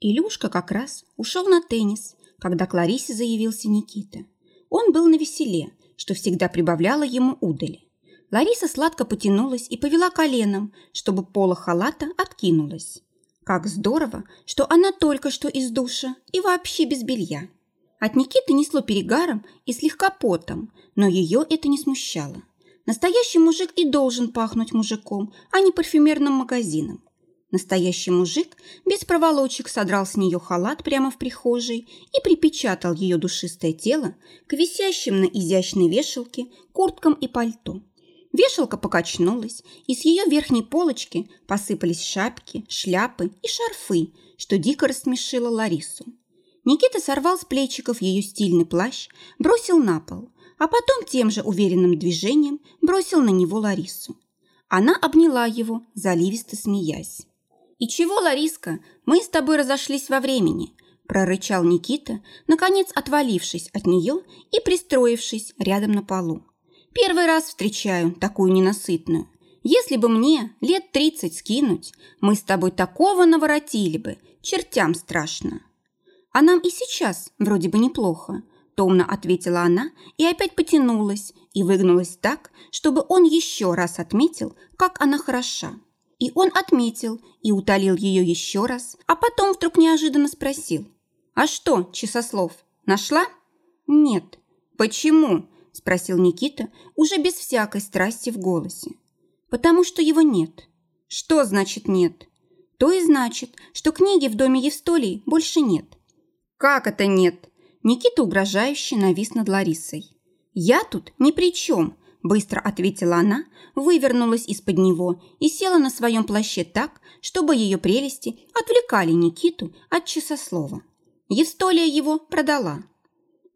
Илюшка как раз ушел на теннис, когда к Ларисе заявился Никита. Он был на веселе, что всегда прибавляло ему удали. Лариса сладко потянулась и повела коленом, чтобы поло халата откинулась. Как здорово, что она только что из душа и вообще без белья. От Никиты несло перегаром и слегка потом, но ее это не смущало. Настоящий мужик и должен пахнуть мужиком, а не парфюмерным магазином. Настоящий мужик без проволочек содрал с нее халат прямо в прихожей и припечатал ее душистое тело к висящим на изящной вешалке курткам и пальто. Вешалка покачнулась, и с ее верхней полочки посыпались шапки, шляпы и шарфы, что дико рассмешило Ларису. Никита сорвал с плечиков ее стильный плащ, бросил на пол, а потом тем же уверенным движением бросил на него Ларису. Она обняла его, заливисто смеясь. «И чего, Лариска, мы с тобой разошлись во времени?» прорычал Никита, наконец отвалившись от нее и пристроившись рядом на полу. «Первый раз встречаю такую ненасытную. Если бы мне лет тридцать скинуть, мы с тобой такого наворотили бы, чертям страшно». «А нам и сейчас вроде бы неплохо», томно ответила она и опять потянулась и выгнулась так, чтобы он еще раз отметил, как она хороша. И он отметил и утолил ее еще раз, а потом вдруг неожиданно спросил. «А что, Часослов, нашла?» «Нет». «Почему?» – спросил Никита уже без всякой страсти в голосе. «Потому что его нет». «Что значит нет?» «То и значит, что книги в доме Евстолии больше нет». «Как это нет?» Никита угрожающе навис над Ларисой. «Я тут ни при чем», Быстро ответила она, вывернулась из-под него и села на своем плаще так, чтобы ее прелести отвлекали Никиту от часослова. Евстолия его продала.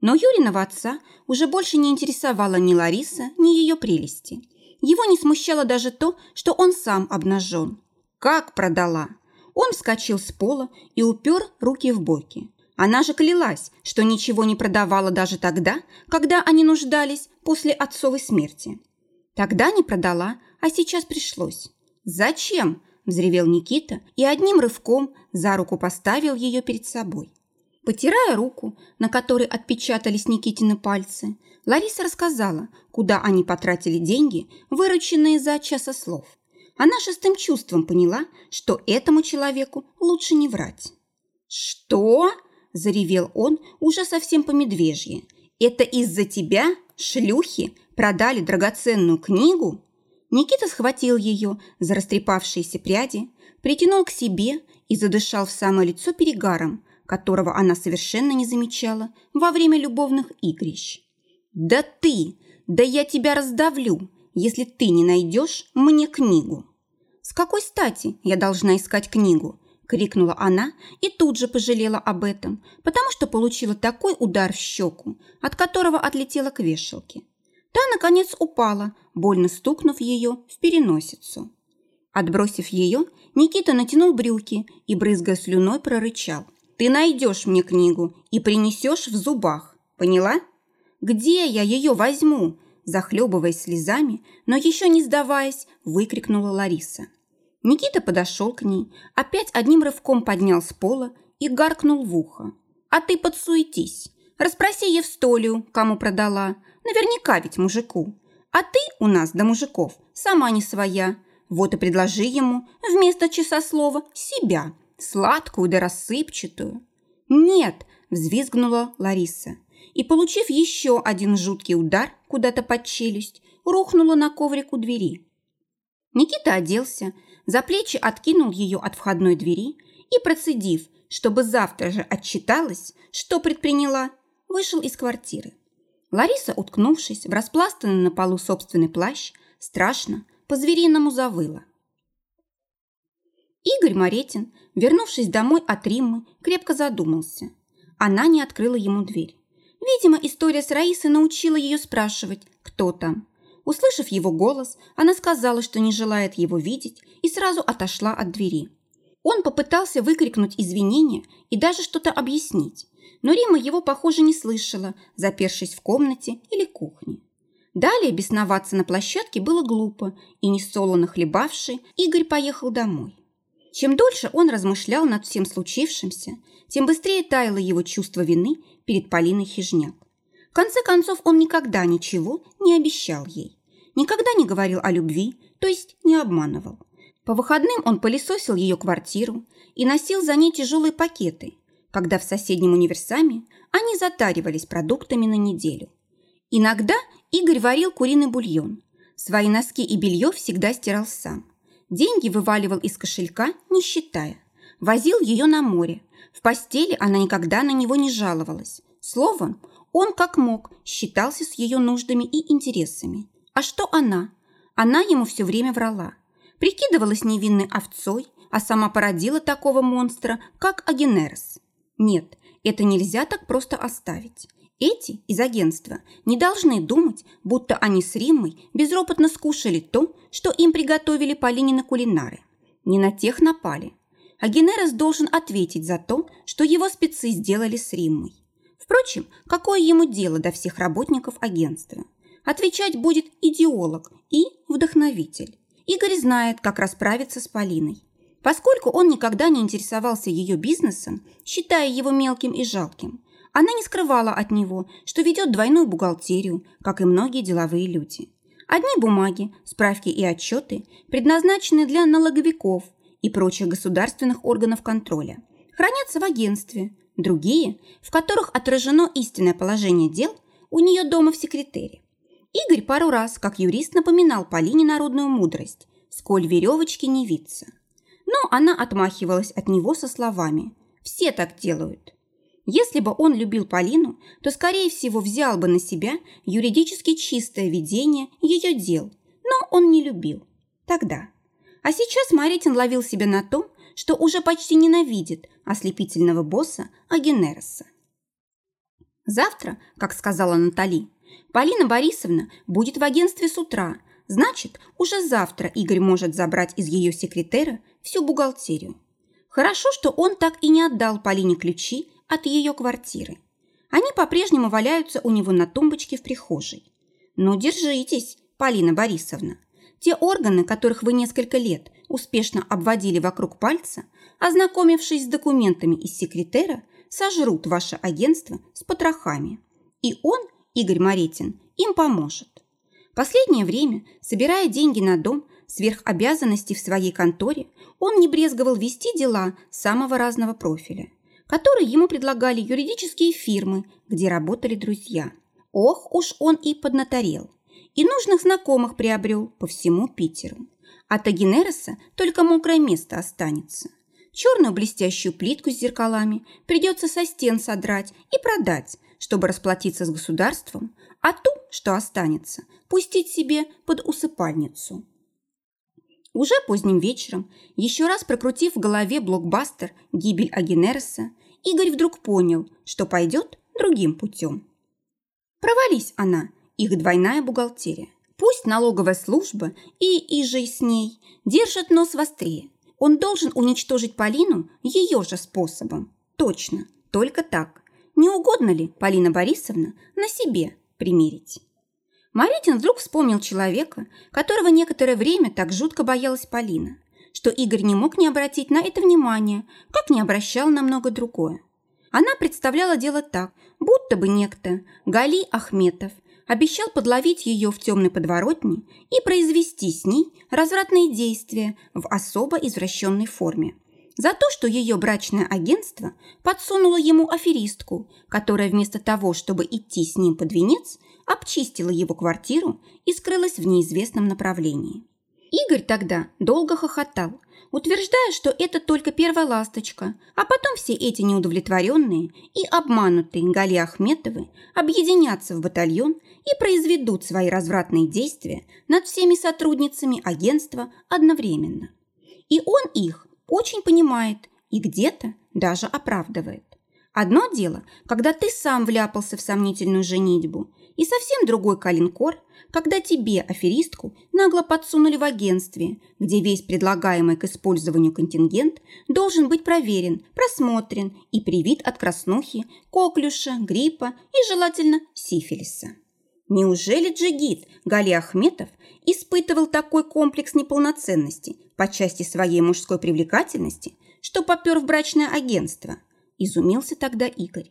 Но Юриного отца уже больше не интересовала ни Лариса, ни ее прелести. Его не смущало даже то, что он сам обнажен. Как продала? Он вскочил с пола и упер руки в боки. Она же клялась, что ничего не продавала даже тогда, когда они нуждались после отцовой смерти. Тогда не продала, а сейчас пришлось. «Зачем?» – взревел Никита и одним рывком за руку поставил ее перед собой. Потирая руку, на которой отпечатались Никитины пальцы, Лариса рассказала, куда они потратили деньги, вырученные за часослов. Она шестым чувством поняла, что этому человеку лучше не врать. «Что?» Заревел он уже совсем по медвежье. «Это из-за тебя, шлюхи, продали драгоценную книгу?» Никита схватил ее за растрепавшиеся пряди, притянул к себе и задышал в самое лицо перегаром, которого она совершенно не замечала во время любовных игрищ. «Да ты! Да я тебя раздавлю, если ты не найдешь мне книгу!» «С какой стати я должна искать книгу?» – крикнула она и тут же пожалела об этом, потому что получила такой удар в щеку, от которого отлетела к вешалке. Та, наконец, упала, больно стукнув ее в переносицу. Отбросив ее, Никита натянул брюки и, брызгая слюной, прорычал. «Ты найдешь мне книгу и принесешь в зубах. Поняла? Где я ее возьму?» Захлебываясь слезами, но еще не сдаваясь, выкрикнула Лариса. Никита подошел к ней, опять одним рывком поднял с пола и гаркнул в ухо. «А ты подсуетись. Расспроси Евстолию, кому продала. Наверняка ведь мужику. А ты у нас до мужиков сама не своя. Вот и предложи ему вместо часослова себя, сладкую да рассыпчатую». «Нет!» – взвизгнула Лариса. И, получив еще один жуткий удар куда-то под челюсть, рухнула на коврик у двери. Никита оделся, за плечи откинул ее от входной двери и, процедив, чтобы завтра же отчиталась, что предприняла, вышел из квартиры. Лариса, уткнувшись в распластанный на полу собственный плащ, страшно, по-звериному завыла. Игорь Моретин, вернувшись домой от Риммы, крепко задумался. Она не открыла ему дверь. Видимо, история с Раисой научила ее спрашивать, кто там. Услышав его голос, она сказала, что не желает его видеть, и сразу отошла от двери. Он попытался выкрикнуть извинения и даже что-то объяснить, но Рима его, похоже, не слышала, запершись в комнате или кухне. Далее бесноваться на площадке было глупо, и несолоно хлебавший, Игорь поехал домой. Чем дольше он размышлял над всем случившимся, тем быстрее таяло его чувство вины перед Полиной Хижняк. Конце концов, он никогда ничего не обещал ей. Никогда не говорил о любви, то есть не обманывал. По выходным он пылесосил ее квартиру и носил за ней тяжелые пакеты, когда в соседнем универсаме они затаривались продуктами на неделю. Иногда Игорь варил куриный бульон. Свои носки и белье всегда стирал сам. Деньги вываливал из кошелька, не считая. Возил ее на море. В постели она никогда на него не жаловалась. Словом, он как мог считался с ее нуждами и интересами. А что она? Она ему все время врала. Прикидывалась невинной овцой, а сама породила такого монстра, как Агенерос. Нет, это нельзя так просто оставить. Эти из агентства не должны думать, будто они с Риммой безропотно скушали то, что им приготовили Полинины кулинары. Не на тех напали. А Генерос должен ответить за то, что его спецы сделали с Риммой. Впрочем, какое ему дело до всех работников агентства? Отвечать будет идеолог и вдохновитель. Игорь знает, как расправиться с Полиной. Поскольку он никогда не интересовался ее бизнесом, считая его мелким и жалким, она не скрывала от него, что ведет двойную бухгалтерию, как и многие деловые люди. Одни бумаги, справки и отчеты предназначены для налоговиков и прочих государственных органов контроля, хранятся в агентстве. Другие, в которых отражено истинное положение дел, у нее дома в секретаре. Игорь пару раз, как юрист, напоминал Полине народную мудрость «Сколь веревочки не виться». Но она отмахивалась от него со словами «Все так делают». Если бы он любил Полину, то, скорее всего, взял бы на себя юридически чистое ведение ее дел, но он не любил. Тогда. А сейчас Маритин ловил себя на том, что уже почти ненавидит ослепительного босса Агенероса. Завтра, как сказала Натали, Полина Борисовна будет в агентстве с утра, значит, уже завтра Игорь может забрать из ее секретера всю бухгалтерию. Хорошо, что он так и не отдал Полине ключи от ее квартиры. Они по-прежнему валяются у него на тумбочке в прихожей. Но держитесь, Полина Борисовна. Те органы, которых вы несколько лет успешно обводили вокруг пальца, ознакомившись с документами из секретера, сожрут ваше агентство с потрохами. И он, Игорь Моретин, им поможет. Последнее время, собирая деньги на дом, сверх обязанностей в своей конторе, он не брезговал вести дела самого разного профиля которые ему предлагали юридические фирмы, где работали друзья. Ох уж он и поднаторел. И нужных знакомых приобрел по всему Питеру. От Агенероса только мокрое место останется. Черную блестящую плитку с зеркалами придется со стен содрать и продать, чтобы расплатиться с государством, а ту, что останется, пустить себе под усыпальницу. Уже поздним вечером, еще раз прокрутив в голове блокбастер «Гибель Агенереса», Игорь вдруг понял, что пойдет другим путем. Провались она, их двойная бухгалтерия. Пусть налоговая служба и иже с ней держат нос вострее. Он должен уничтожить Полину ее же способом. Точно, только так. Не угодно ли, Полина Борисовна, на себе примерить? Маритин вдруг вспомнил человека, которого некоторое время так жутко боялась Полина, что Игорь не мог не обратить на это внимание, как не обращал на много другое. Она представляла дело так, будто бы некто, Гали Ахметов, обещал подловить ее в темной подворотне и произвести с ней развратные действия в особо извращенной форме. За то, что ее брачное агентство подсунуло ему аферистку, которая вместо того, чтобы идти с ним под венец, обчистила его квартиру и скрылась в неизвестном направлении. Игорь тогда долго хохотал, утверждая, что это только первая ласточка, а потом все эти неудовлетворенные и обманутые Гали Ахметовы объединятся в батальон и произведут свои развратные действия над всеми сотрудницами агентства одновременно. И он их очень понимает и где-то даже оправдывает. Одно дело, когда ты сам вляпался в сомнительную женитьбу, и совсем другой калинкор, когда тебе, аферистку, нагло подсунули в агентстве, где весь предлагаемый к использованию контингент должен быть проверен, просмотрен и привит от краснухи, коклюша, гриппа и, желательно, сифилиса. Неужели джигит Гали Ахметов испытывал такой комплекс неполноценности по части своей мужской привлекательности, что попер в брачное агентство? Изумился тогда Игорь.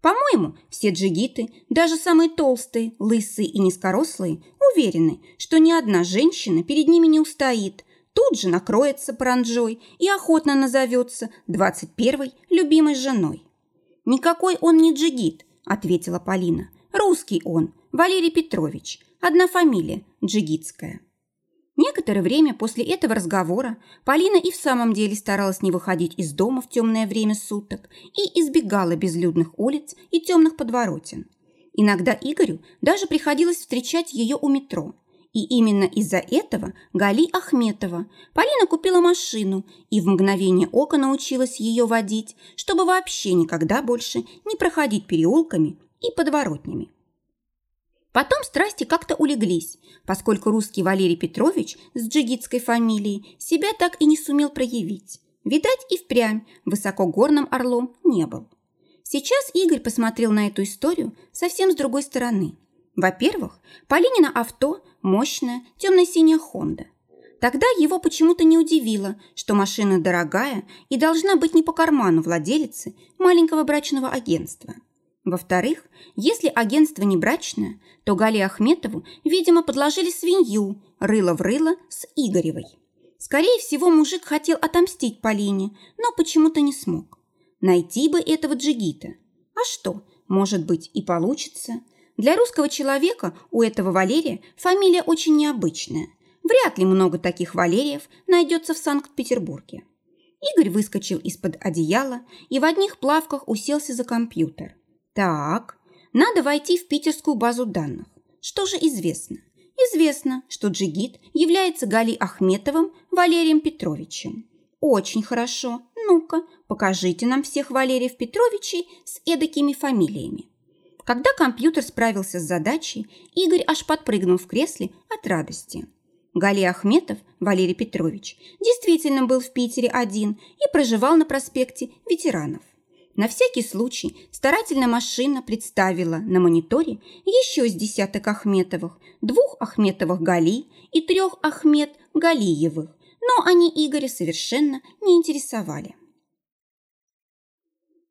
По-моему, все джигиты, даже самые толстые, лысые и низкорослые, уверены, что ни одна женщина перед ними не устоит, тут же накроется паранджой и охотно назовется 21-й любимой женой. «Никакой он не джигит», – ответила Полина. «Русский он, Валерий Петрович, одна фамилия, джигитская». Некоторое время после этого разговора Полина и в самом деле старалась не выходить из дома в темное время суток и избегала безлюдных улиц и темных подворотен. Иногда Игорю даже приходилось встречать ее у метро. И именно из-за этого Гали Ахметова Полина купила машину и в мгновение ока научилась ее водить, чтобы вообще никогда больше не проходить переулками и подворотнями. Потом страсти как-то улеглись, поскольку русский Валерий Петрович с джигитской фамилией себя так и не сумел проявить. Видать, и впрямь высокогорным орлом не был. Сейчас Игорь посмотрел на эту историю совсем с другой стороны. Во-первых, Полинина авто – мощная темно-синяя «Хонда». Тогда его почему-то не удивило, что машина дорогая и должна быть не по карману владелицы маленького брачного агентства – во-вторых, если агентство не брачное, то Гале Ахметову, видимо, подложили свинью, рыло в рыло с Игоревой. Скорее всего, мужик хотел отомстить Полине, но почему-то не смог. Найти бы этого джигита. А что, может быть, и получится. Для русского человека у этого Валерия фамилия очень необычная. Вряд ли много таких Валериев найдется в Санкт-Петербурге. Игорь выскочил из-под одеяла и в одних плавках уселся за компьютер. Так, надо войти в питерскую базу данных. Что же известно? Известно, что джигит является Гали Ахметовым Валерием Петровичем. Очень хорошо. Ну-ка, покажите нам всех Валериев Петровичей с эдакими фамилиями. Когда компьютер справился с задачей, Игорь аж подпрыгнул в кресле от радости. Гали Ахметов, Валерий Петрович, действительно был в Питере один и проживал на проспекте ветеранов. На всякий случай старательная машина представила на мониторе еще с десяток Ахметовых, двух Ахметовых Гали и трех Ахмед Галиевых, но они Игоря совершенно не интересовали.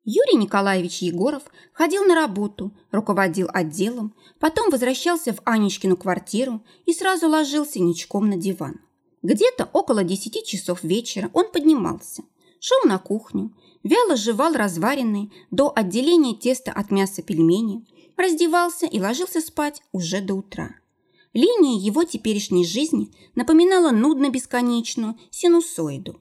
Юрий Николаевич Егоров ходил на работу, руководил отделом, потом возвращался в Анечкину квартиру и сразу ложился ничком на диван. Где-то около десяти часов вечера он поднимался, шел на кухню, вяло жевал разваренные до отделения теста от мяса пельмени, раздевался и ложился спать уже до утра. Линия его теперешней жизни напоминала нудно-бесконечную синусоиду.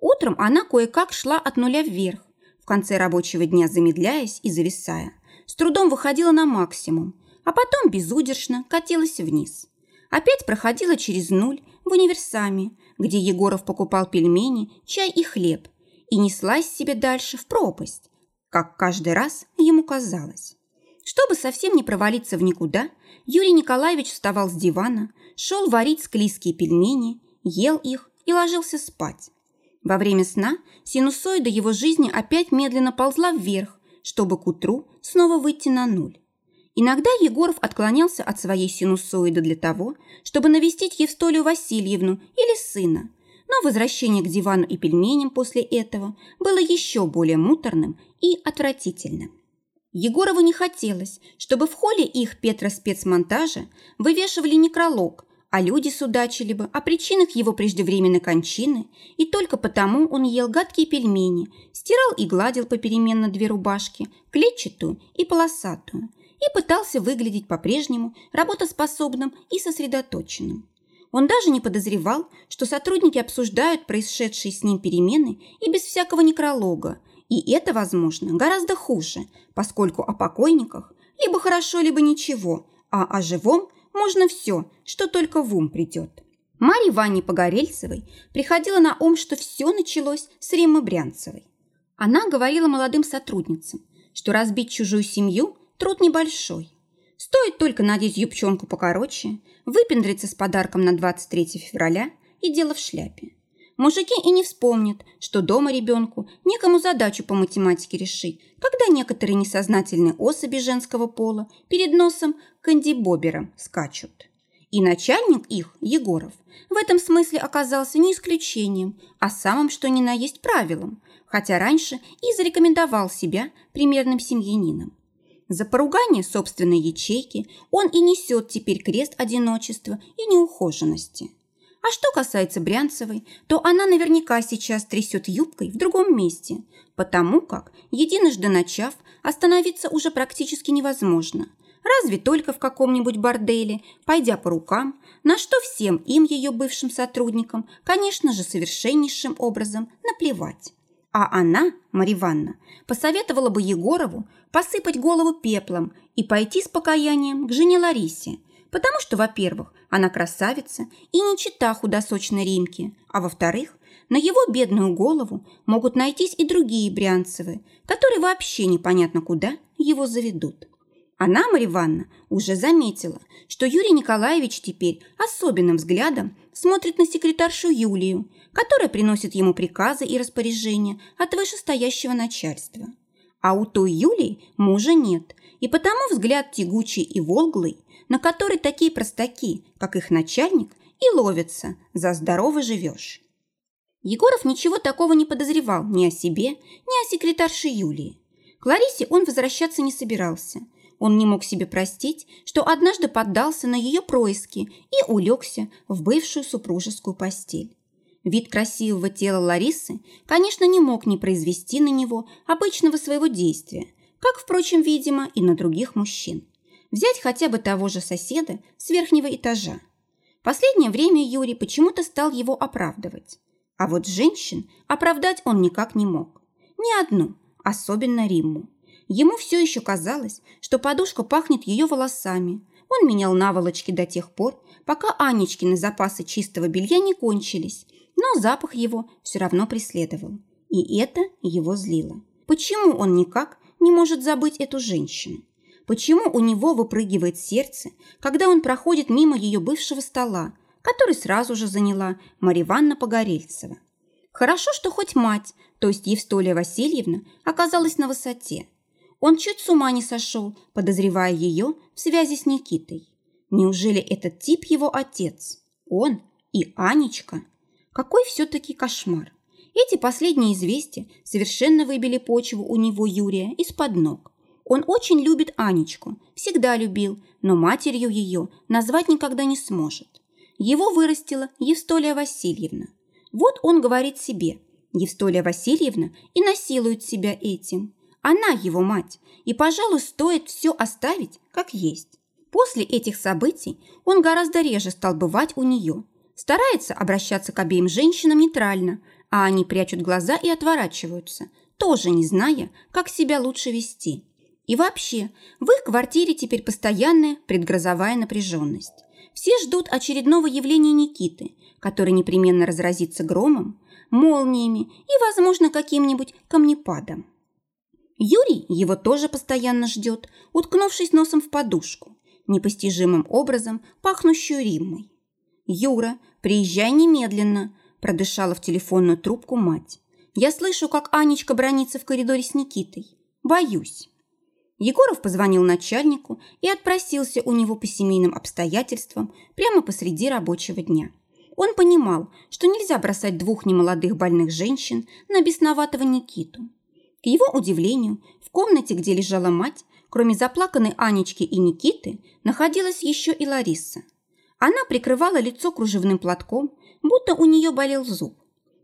Утром она кое-как шла от нуля вверх, в конце рабочего дня замедляясь и зависая, с трудом выходила на максимум, а потом безудержно катилась вниз. Опять проходила через нуль в универсаме, где Егоров покупал пельмени, чай и хлеб – и неслась себе дальше в пропасть, как каждый раз ему казалось. Чтобы совсем не провалиться в никуда, Юрий Николаевич вставал с дивана, шел варить склизкие пельмени, ел их и ложился спать. Во время сна синусоида его жизни опять медленно ползла вверх, чтобы к утру снова выйти на нуль. Иногда Егоров отклонялся от своей синусоиды для того, чтобы навестить Евстолию Васильевну или сына, но возвращение к дивану и пельменям после этого было еще более муторным и отвратительным. Егорову не хотелось, чтобы в холле их Петра-спецмонтажа вывешивали некролог, а люди судачили бы о причинах его преждевременной кончины, и только потому он ел гадкие пельмени, стирал и гладил попеременно две рубашки, клетчатую и полосатую, и пытался выглядеть по-прежнему работоспособным и сосредоточенным. Он даже не подозревал, что сотрудники обсуждают происшедшие с ним перемены и без всякого некролога. И это, возможно, гораздо хуже, поскольку о покойниках либо хорошо, либо ничего, а о живом можно все, что только в ум придет. Марье Ване Погорельцевой приходило на ум, что все началось с Риммы Брянцевой. Она говорила молодым сотрудницам, что разбить чужую семью – труд небольшой – Стоит только надеть юбчонку покороче, выпендриться с подарком на 23 февраля и дело в шляпе. Мужики и не вспомнят, что дома ребенку некому задачу по математике решить, когда некоторые несознательные особи женского пола перед носом кандибобером скачут. И начальник их, Егоров, в этом смысле оказался не исключением, а самым что ни на есть правилом, хотя раньше и зарекомендовал себя примерным семьянином. За поругание собственной ячейки он и несет теперь крест одиночества и неухоженности. А что касается Брянцевой, то она наверняка сейчас трясет юбкой в другом месте, потому как, единожды начав, остановиться уже практически невозможно. Разве только в каком-нибудь борделе, пойдя по рукам, на что всем им, ее бывшим сотрудникам, конечно же, совершеннейшим образом наплевать. А она, Марья Ивановна, посоветовала бы Егорову посыпать голову пеплом и пойти с покаянием к жене Ларисе, потому что, во-первых, она красавица и не чита худосочной Римки, а во-вторых, на его бедную голову могут найтись и другие Брянцевы, которые вообще непонятно куда его заведут. Она, Марья Ивановна, уже заметила, что Юрий Николаевич теперь особенным взглядом смотрит на секретаршу Юлию, которая приносит ему приказы и распоряжения от вышестоящего начальства. А у той Юлии мужа нет, и потому взгляд тягучий и волглый на который такие простаки, как их начальник, и ловятся «за здорово живешь». Егоров ничего такого не подозревал ни о себе, ни о секретарше Юлии. К Ларисе он возвращаться не собирался. Он не мог себе простить, что однажды поддался на ее происки и улегся в бывшую супружескую постель. Вид красивого тела Ларисы, конечно, не мог не произвести на него обычного своего действия, как, впрочем, видимо, и на других мужчин. Взять хотя бы того же соседа с верхнего этажа. Последнее время Юрий почему-то стал его оправдывать. А вот женщин оправдать он никак не мог. Ни одну, особенно Римму. Ему все еще казалось, что подушка пахнет ее волосами. Он менял наволочки до тех пор, пока Анечкины запасы чистого белья не кончились, но запах его все равно преследовал. И это его злило. Почему он никак не может забыть эту женщину? Почему у него выпрыгивает сердце, когда он проходит мимо ее бывшего стола, который сразу же заняла Марья Ивановна Погорельцева? Хорошо, что хоть мать, то есть Евстолия Васильевна, оказалась на высоте. Он чуть с ума не сошел, подозревая ее в связи с Никитой. Неужели этот тип его отец? Он и Анечка? Какой все-таки кошмар! Эти последние известия совершенно выбили почву у него Юрия из-под ног. Он очень любит Анечку, всегда любил, но матерью ее назвать никогда не сможет. Его вырастила Евстолия Васильевна. Вот он говорит себе, Евстолия Васильевна и насилует себя этим. Она его мать, и, пожалуй, стоит все оставить, как есть. После этих событий он гораздо реже стал бывать у нее. Старается обращаться к обеим женщинам нейтрально, а они прячут глаза и отворачиваются, тоже не зная, как себя лучше вести. И вообще, в их квартире теперь постоянная предгрозовая напряженность. Все ждут очередного явления Никиты, который непременно разразится громом, молниями и, возможно, каким-нибудь камнепадом. Юрий его тоже постоянно ждет, уткнувшись носом в подушку, непостижимым образом пахнущую Риммой. «Юра, приезжай немедленно», – продышала в телефонную трубку мать. «Я слышу, как Анечка бронится в коридоре с Никитой. Боюсь». Егоров позвонил начальнику и отпросился у него по семейным обстоятельствам прямо посреди рабочего дня. Он понимал, что нельзя бросать двух немолодых больных женщин на бесноватого Никиту. К его удивлению, в комнате, где лежала мать, кроме заплаканной Анечки и Никиты, находилась еще и Лариса. Она прикрывала лицо кружевным платком, будто у нее болел зуб.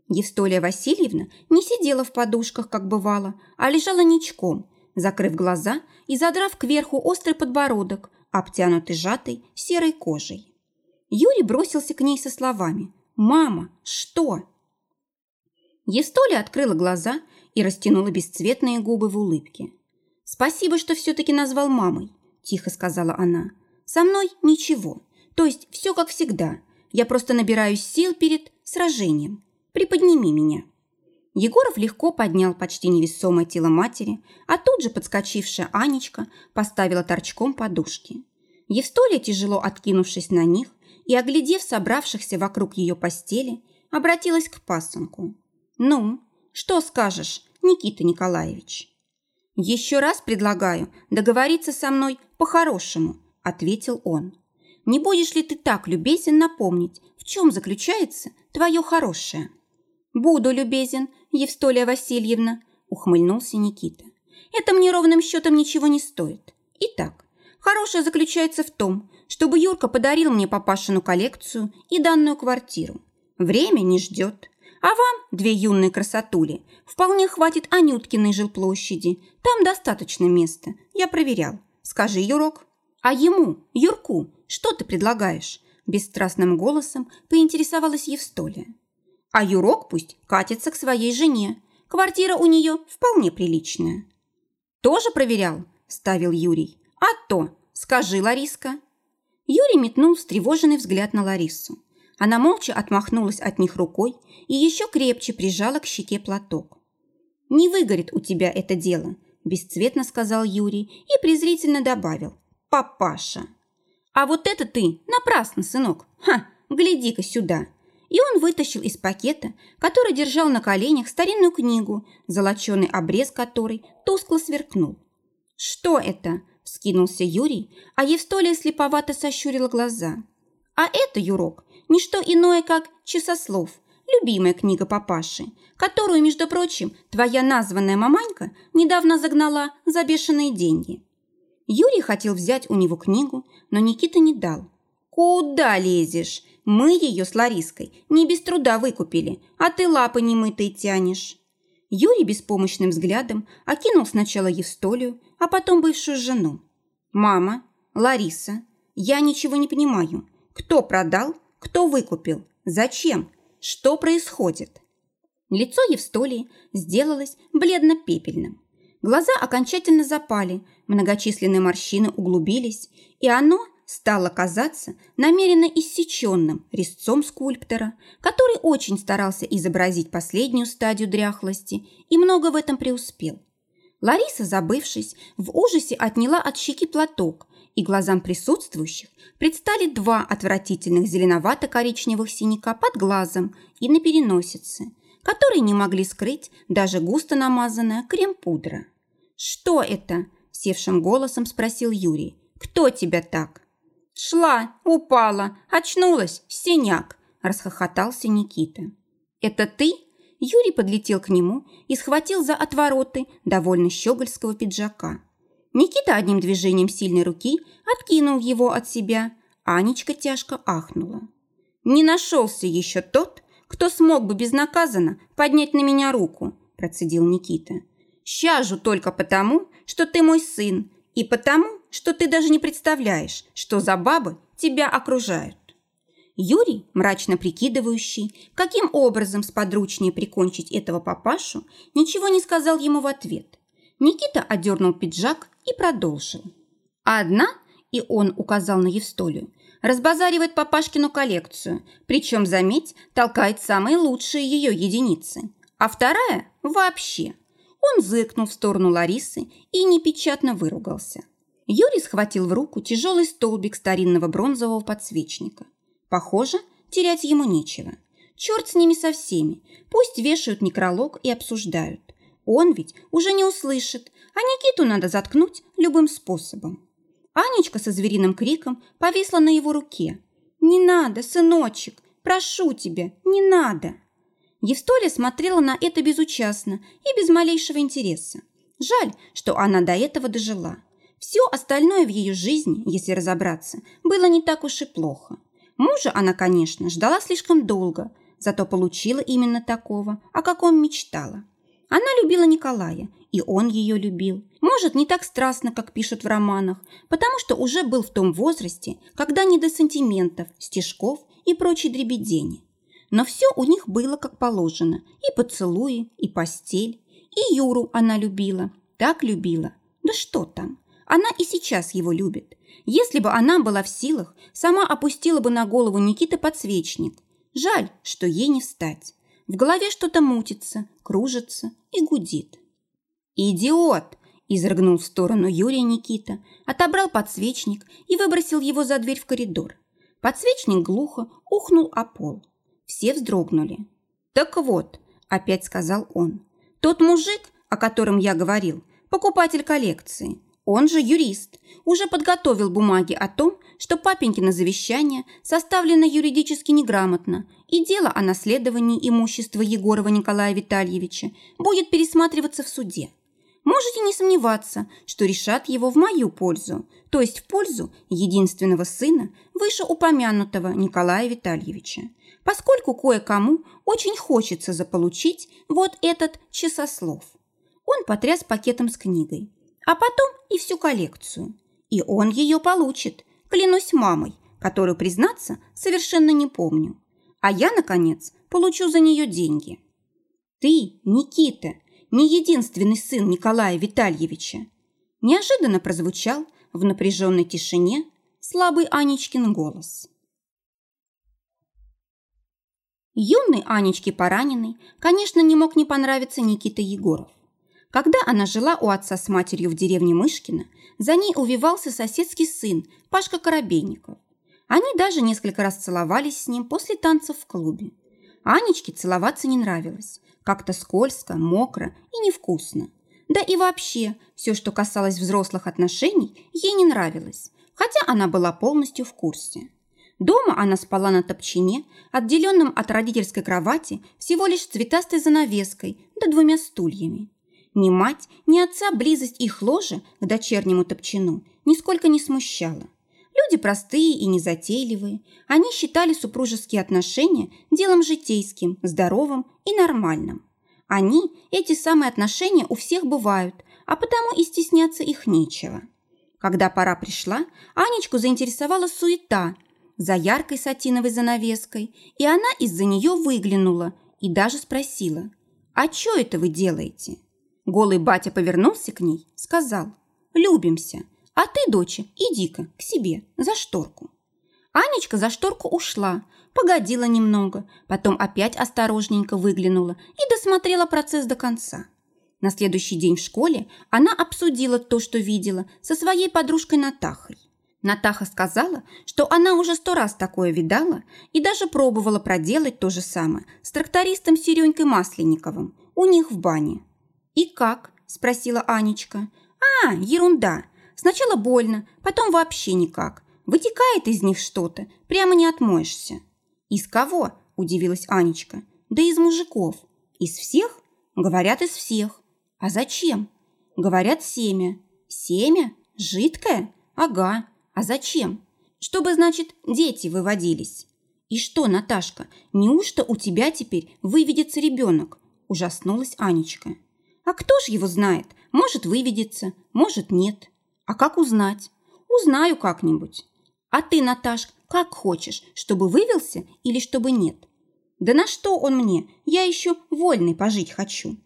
Евстолия Васильевна не сидела в подушках, как бывало, а лежала ничком – закрыв глаза и задрав кверху острый подбородок, обтянутый сжатой серой кожей. Юрий бросился к ней со словами «Мама, что?» Естоля открыла глаза и растянула бесцветные губы в улыбке. «Спасибо, что все-таки назвал мамой», – тихо сказала она. «Со мной ничего. То есть все как всегда. Я просто набираюсь сил перед сражением. Приподними меня». Егоров легко поднял почти невесомое тело матери, а тут же подскочившая Анечка поставила торчком подушки. Евстолия, тяжело откинувшись на них и оглядев собравшихся вокруг ее постели, обратилась к пасынку. «Ну, что скажешь, Никита Николаевич?» «Еще раз предлагаю договориться со мной по-хорошему», – ответил он. «Не будешь ли ты так любезен напомнить, в чем заключается твое хорошее?» «Буду любезен, Евстолия Васильевна», – ухмыльнулся Никита. «Это мне ровным счетом ничего не стоит. Итак, хорошее заключается в том, чтобы Юрка подарил мне папашину коллекцию и данную квартиру. Время не ждет. А вам, две юные красотули, вполне хватит Анюткиной жилплощади. Там достаточно места. Я проверял. Скажи, Юрок. А ему, Юрку, что ты предлагаешь? Бесстрастным голосом поинтересовалась Евстолия. А Юрок пусть катится к своей жене. Квартира у нее вполне приличная. Тоже проверял? Ставил Юрий. А то, скажи, Лариска. Юрий метнул встревоженный взгляд на Ларису. Она молча отмахнулась от них рукой и еще крепче прижала к щеке платок. «Не выгорит у тебя это дело», – бесцветно сказал Юрий и презрительно добавил. «Папаша». «А вот это ты напрасно, сынок. Ха, гляди-ка сюда». И он вытащил из пакета, который держал на коленях, старинную книгу, золоченый обрез которой тускло сверкнул. «Что это?» – вскинулся Юрий, а Евстолия слеповато сощурила глаза. «А это, Юрок, не что иное, как «Часослов», любимая книга папаши, которую, между прочим, твоя названная маманька недавно загнала за бешеные деньги. Юрий хотел взять у него книгу, но Никита не дал. «Куда лезешь? Мы ее с Лариской не без труда выкупили, а ты лапы немытые тянешь». Юрий беспомощным взглядом окинул сначала Евстолию, а потом бывшую жену. «Мама, Лариса, я ничего не понимаю. Кто продал кто выкупил? Зачем? Что происходит? Лицо Евстолии сделалось бледно-пепельным. Глаза окончательно запали, многочисленные морщины углубились, и оно стало казаться намеренно иссеченным резцом скульптора, который очень старался изобразить последнюю стадию дряхлости и много в этом преуспел. Лариса, забывшись, в ужасе отняла от щеки платок и глазам присутствующих предстали два отвратительных зеленовато-коричневых синяка под глазом и на переносице, которые не могли скрыть даже густо намазанная крем-пудра. «Что это?» – севшим голосом спросил Юрий. «Кто тебя так?» «Шла, упала, очнулась, синяк!» – расхохотался Никита. «Это ты?» Юрий подлетел к нему и схватил за отвороты довольно щегольского пиджака. Никита одним движением сильной руки откинул его от себя. Анечка тяжко ахнула. «Не нашелся еще тот, кто смог бы безнаказанно поднять на меня руку», процедил Никита. «Щажу только потому, что ты мой сын, и потому, что ты даже не представляешь, что за бабы тебя окружают». Юрий, мрачно прикидывающий, каким образом сподручнее прикончить этого папашу, ничего не сказал ему в ответ. Никита одернул пиджак и продолжил. А одна, и он указал на Евстолию, разбазаривает папашкину коллекцию, причем, заметь, толкает самые лучшие ее единицы. А вторая – вообще. Он зыкнул в сторону Ларисы и непечатно выругался. Юрий схватил в руку тяжелый столбик старинного бронзового подсвечника. Похоже, терять ему нечего. Черт с ними со всеми. Пусть вешают некролог и обсуждают. Он ведь уже не услышит, а Никиту надо заткнуть любым способом. Анечка со звериным криком повисла на его руке. «Не надо, сыночек! Прошу тебя, не надо!» Евстолия смотрела на это безучастно и без малейшего интереса. Жаль, что она до этого дожила. Все остальное в ее жизни, если разобраться, было не так уж и плохо. Мужа она, конечно, ждала слишком долго, зато получила именно такого, о каком мечтала. Она любила Николая, и он ее любил. Может, не так страстно, как пишут в романах, потому что уже был в том возрасте, когда не до сантиментов, стишков и прочей дребедени. Но все у них было как положено. И поцелуи, и постель. И Юру она любила. Так любила. Да что там. Она и сейчас его любит. Если бы она была в силах, сама опустила бы на голову Никита подсвечник. Жаль, что ей не встать. В голове что-то мутится, кружится и гудит. «Идиот!» – изрыгнул в сторону Юрия Никита, отобрал подсвечник и выбросил его за дверь в коридор. Подсвечник глухо ухнул о пол. Все вздрогнули. «Так вот», – опять сказал он, – «тот мужик, о котором я говорил, покупатель коллекции, он же юрист, уже подготовил бумаги о том, что папенькино завещание составлено юридически неграмотно, и дело о наследовании имущества Егорова Николая Витальевича будет пересматриваться в суде. Можете не сомневаться, что решат его в мою пользу, то есть в пользу единственного сына вышеупомянутого Николая Витальевича, поскольку кое-кому очень хочется заполучить вот этот часослов. Он потряс пакетом с книгой а потом и всю коллекцию. И он ее получит, клянусь мамой, которую, признаться, совершенно не помню. А я, наконец, получу за нее деньги. Ты, Никита, не единственный сын Николая Витальевича. Неожиданно прозвучал в напряженной тишине слабый Анечкин голос. Юный Анечке пораненный, конечно, не мог не понравиться Никита Егоров. Когда она жила у отца с матерью в деревне Мышкина, за ней увивался соседский сын Пашка Коробейников. Они даже несколько раз целовались с ним после танцев в клубе. Анечке целоваться не нравилось. Как-то скользко, мокро и невкусно. Да и вообще, все, что касалось взрослых отношений, ей не нравилось, хотя она была полностью в курсе. Дома она спала на топчине, отделенном от родительской кровати всего лишь цветастой занавеской да двумя стульями. Ни мать, ни отца близость их ложа к дочернему топчину нисколько не смущала. Люди простые и незатейливые, они считали супружеские отношения делом житейским, здоровым и нормальным. Они, эти самые отношения у всех бывают, а потому и стесняться их нечего. Когда пора пришла, Анечку заинтересовала суета за яркой сатиновой занавеской, и она из-за нее выглянула и даже спросила, «А что это вы делаете?» Голый батя повернулся к ней, сказал «Любимся, а ты, доча, иди-ка к себе за шторку». Анечка за шторку ушла, погодила немного, потом опять осторожненько выглянула и досмотрела процесс до конца. На следующий день в школе она обсудила то, что видела, со своей подружкой Натахой. Натаха сказала, что она уже сто раз такое видала и даже пробовала проделать то же самое с трактористом Серенькой Масленниковым у них в бане. «И как?» – спросила Анечка. «А, ерунда. Сначала больно, потом вообще никак. Вытекает из них что-то, прямо не отмоешься». «Из кого?» – удивилась Анечка. «Да из мужиков». «Из всех?» «Говорят, из всех». «А зачем?» «Говорят, семя». «Семя? Жидкое?» «Ага. А зачем?» «Чтобы, значит, дети выводились». «И что, Наташка, неужто у тебя теперь выведется ребенок?» – ужаснулась Анечка. А кто ж его знает? Может, выведется, может, нет. А как узнать? Узнаю как-нибудь. А ты, Наташ, как хочешь, чтобы вывелся или чтобы нет? Да на что он мне? Я еще вольный пожить хочу.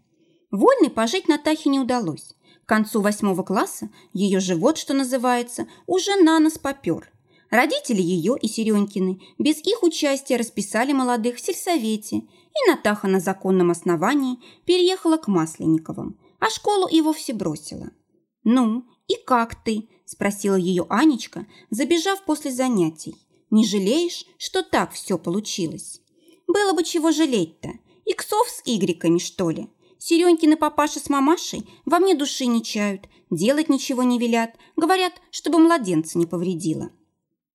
Вольный пожить Натахе не удалось. К концу восьмого класса ее живот, что называется, уже на нос попер. Родители ее и Серенькины без их участия расписали молодых в сельсовете, и Натаха на законном основании переехала к Масленниковым, а школу и вовсе бросила. «Ну, и как ты?» – спросила ее Анечка, забежав после занятий. «Не жалеешь, что так все получилось?» «Было бы чего жалеть-то. Иксов с игреками, что ли?» Серенькины папаша с мамашей во мне души не чают, делать ничего не велят, говорят, чтобы младенца не повредила.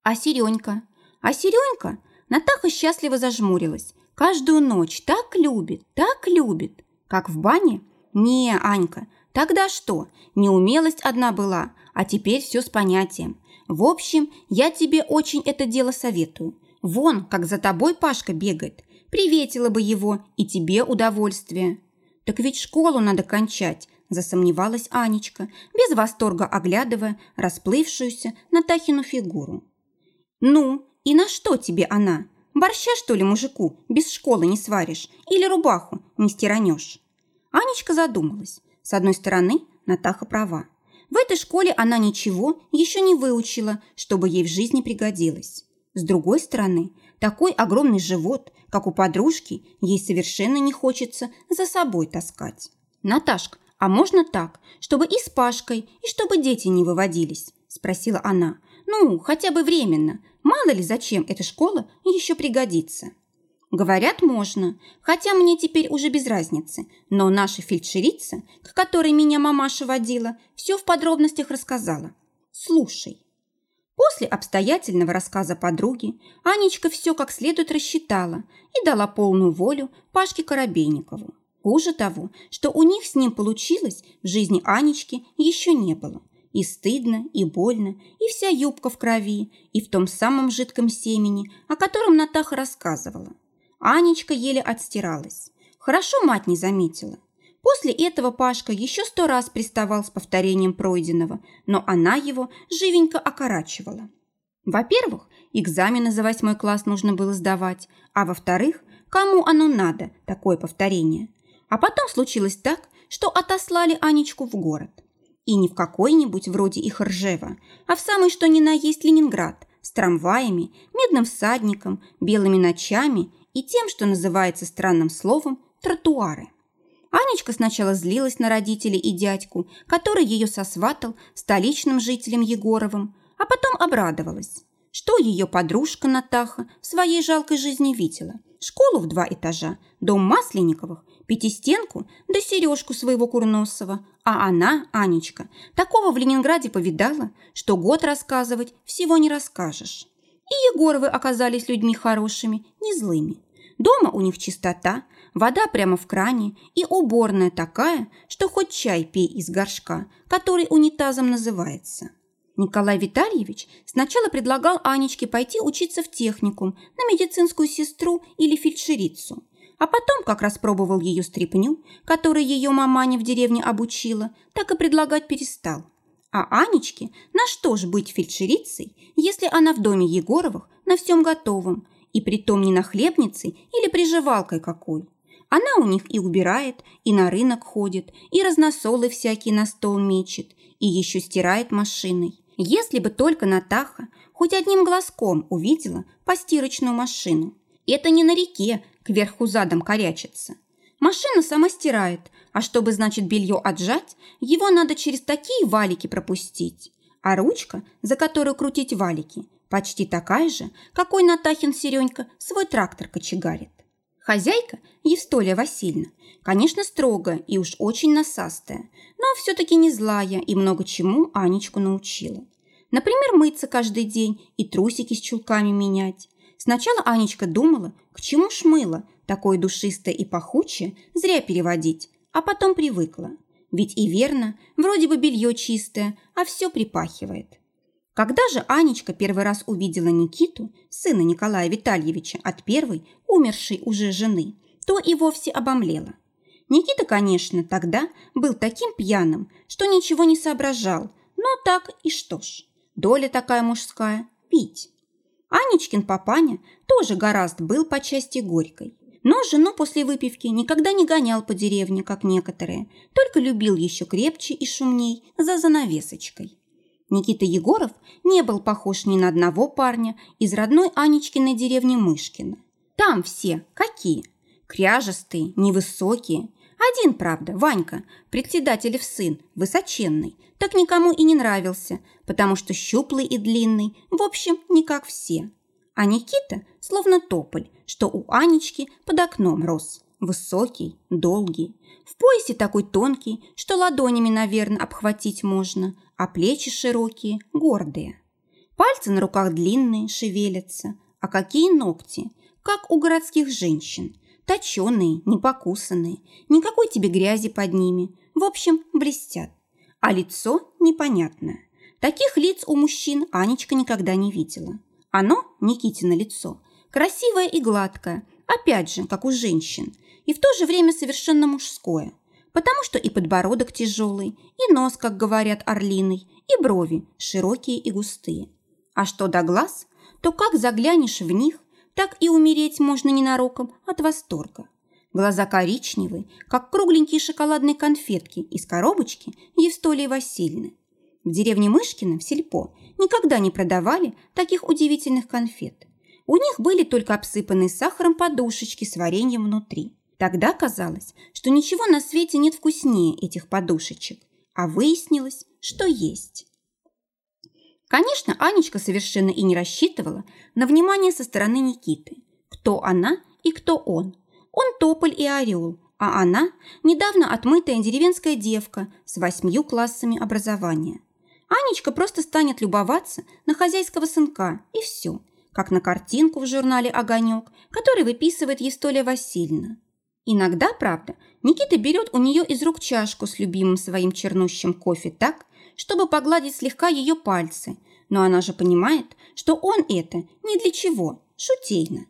А Серенька? А Серенька? Натаха счастливо зажмурилась. Каждую ночь так любит, так любит. Как в бане? Не, Анька, тогда что? Неумелость одна была, а теперь все с понятием. В общем, я тебе очень это дело советую. Вон, как за тобой Пашка бегает. Приветила бы его, и тебе удовольствие. Так ведь школу надо кончать, засомневалась Анечка, без восторга оглядывая расплывшуюся Натахину фигуру. «Ну, и на что тебе она? Борща, что ли, мужику без школы не сваришь? Или рубаху не стиранешь?» Анечка задумалась. С одной стороны, Натаха права. В этой школе она ничего еще не выучила, чтобы ей в жизни пригодилось. С другой стороны, такой огромный живот, как у подружки, ей совершенно не хочется за собой таскать. «Наташка, а можно так, чтобы и с Пашкой, и чтобы дети не выводились?» – спросила она, ну, хотя бы временно. Мало ли зачем эта школа еще пригодится. Говорят, можно, хотя мне теперь уже без разницы, но наша фельдшерица, к которой меня мамаша водила, все в подробностях рассказала. Слушай. После обстоятельного рассказа подруги Анечка все как следует рассчитала и дала полную волю Пашке Коробейникову. Хуже того, что у них с ним получилось, в жизни Анечки еще не было. И стыдно, и больно, и вся юбка в крови, и в том самом жидком семени, о котором Натаха рассказывала. Анечка еле отстиралась. Хорошо мать не заметила. После этого Пашка еще сто раз приставал с повторением пройденного, но она его живенько окорачивала. Во-первых, экзамены за восьмой класс нужно было сдавать, а во-вторых, кому оно надо, такое повторение. А потом случилось так, что отослали Анечку в город. И не в какой-нибудь вроде их Ржева, а в самый что ни на есть Ленинград, с трамваями, медным всадником, белыми ночами и тем, что называется странным словом тротуары. Анечка сначала злилась на родителей и дядьку, который ее сосватал столичным жителем Егоровым, а потом обрадовалась, что ее подружка Натаха в своей жалкой жизни видела. Школу в два этажа, дом Масленниковых пятистенку да сережку своего Курносова. А она, Анечка, такого в Ленинграде повидала, что год рассказывать всего не расскажешь. И Егоровы оказались людьми хорошими, не злыми. Дома у них чистота, вода прямо в кране и уборная такая, что хоть чай пей из горшка, который унитазом называется. Николай Витальевич сначала предлагал Анечке пойти учиться в техникум на медицинскую сестру или фельдшерицу – а потом как раз пробовал ее стряпню, которой ее маманя в деревне обучила, так и предлагать перестал. А Анечке на что ж быть фельдшерицей, если она в доме Егоровых на всем готовом, и притом не нахлебницей или приживалкой какой. Она у них и убирает, и на рынок ходит, и разносолы всякие на стол мечет, и еще стирает машиной. Если бы только Натаха хоть одним глазком увидела постирочную машину. Это не на реке, кверху задом корячится. Машина сама стирает, а чтобы, значит, белье отжать, его надо через такие валики пропустить. А ручка, за которую крутить валики, почти такая же, какой Натахин Серенька свой трактор кочегарит. Хозяйка, Евстолия Васильевна, конечно, строгая и уж очень насастая, но все-таки не злая и много чему Анечку научила. Например, мыться каждый день и трусики с чулками менять, Сначала Анечка думала, к чему шмыло, такое душистое и пахучее, зря переводить, а потом привыкла. Ведь и верно, вроде бы белье чистое, а все припахивает. Когда же Анечка первый раз увидела Никиту, сына Николая Витальевича от первой, умершей уже жены, то и вовсе обомлела. Никита, конечно, тогда был таким пьяным, что ничего не соображал, но так и что ж. Доля такая мужская – пить. Анечкин папаня тоже гораст был по части горькой. Но жену после выпивки никогда не гонял по деревне, как некоторые, только любил еще крепче и шумней за занавесочкой. Никита Егоров не был похож ни на одного парня из родной Анечкиной деревни Мышкина. Там все какие? Кряжестые, невысокие. Один, правда, Ванька, председателев сын, высоченный, так никому и не нравился, потому что щуплый и длинный, в общем, не как все. А Никита словно тополь, что у Анечки под окном рос. Высокий, долгий, в поясе такой тонкий, что ладонями, наверное, обхватить можно, а плечи широкие, гордые. Пальцы на руках длинные, шевелятся. А какие ногти, как у городских женщин. Точеные, не покусанные, никакой тебе грязи под ними. В общем, блестят а лицо непонятное. Таких лиц у мужчин Анечка никогда не видела. Оно, Никитино лицо, красивое и гладкое, опять же, как у женщин, и в то же время совершенно мужское, потому что и подбородок тяжелый, и нос, как говорят, орлиный, и брови широкие и густые. А что до глаз, то как заглянешь в них, так и умереть можно ненароком от восторга. Глаза коричневые, как кругленькие шоколадные конфетки из коробочки Евстолии Васильевны. В деревне Мышкина, в сельпо, никогда не продавали таких удивительных конфет. У них были только обсыпанные сахаром подушечки с вареньем внутри. Тогда казалось, что ничего на свете нет вкуснее этих подушечек, а выяснилось, что есть. Конечно, Анечка совершенно и не рассчитывала на внимание со стороны Никиты. Кто она и кто он. Он тополь и орел, а она – недавно отмытая деревенская девка с восьмью классами образования. Анечка просто станет любоваться на хозяйского сынка, и все, как на картинку в журнале «Огонек», который выписывает Естолия Васильевна. Иногда, правда, Никита берет у нее из рук чашку с любимым своим чернущим кофе так, чтобы погладить слегка ее пальцы, но она же понимает, что он это ни для чего, шутейно.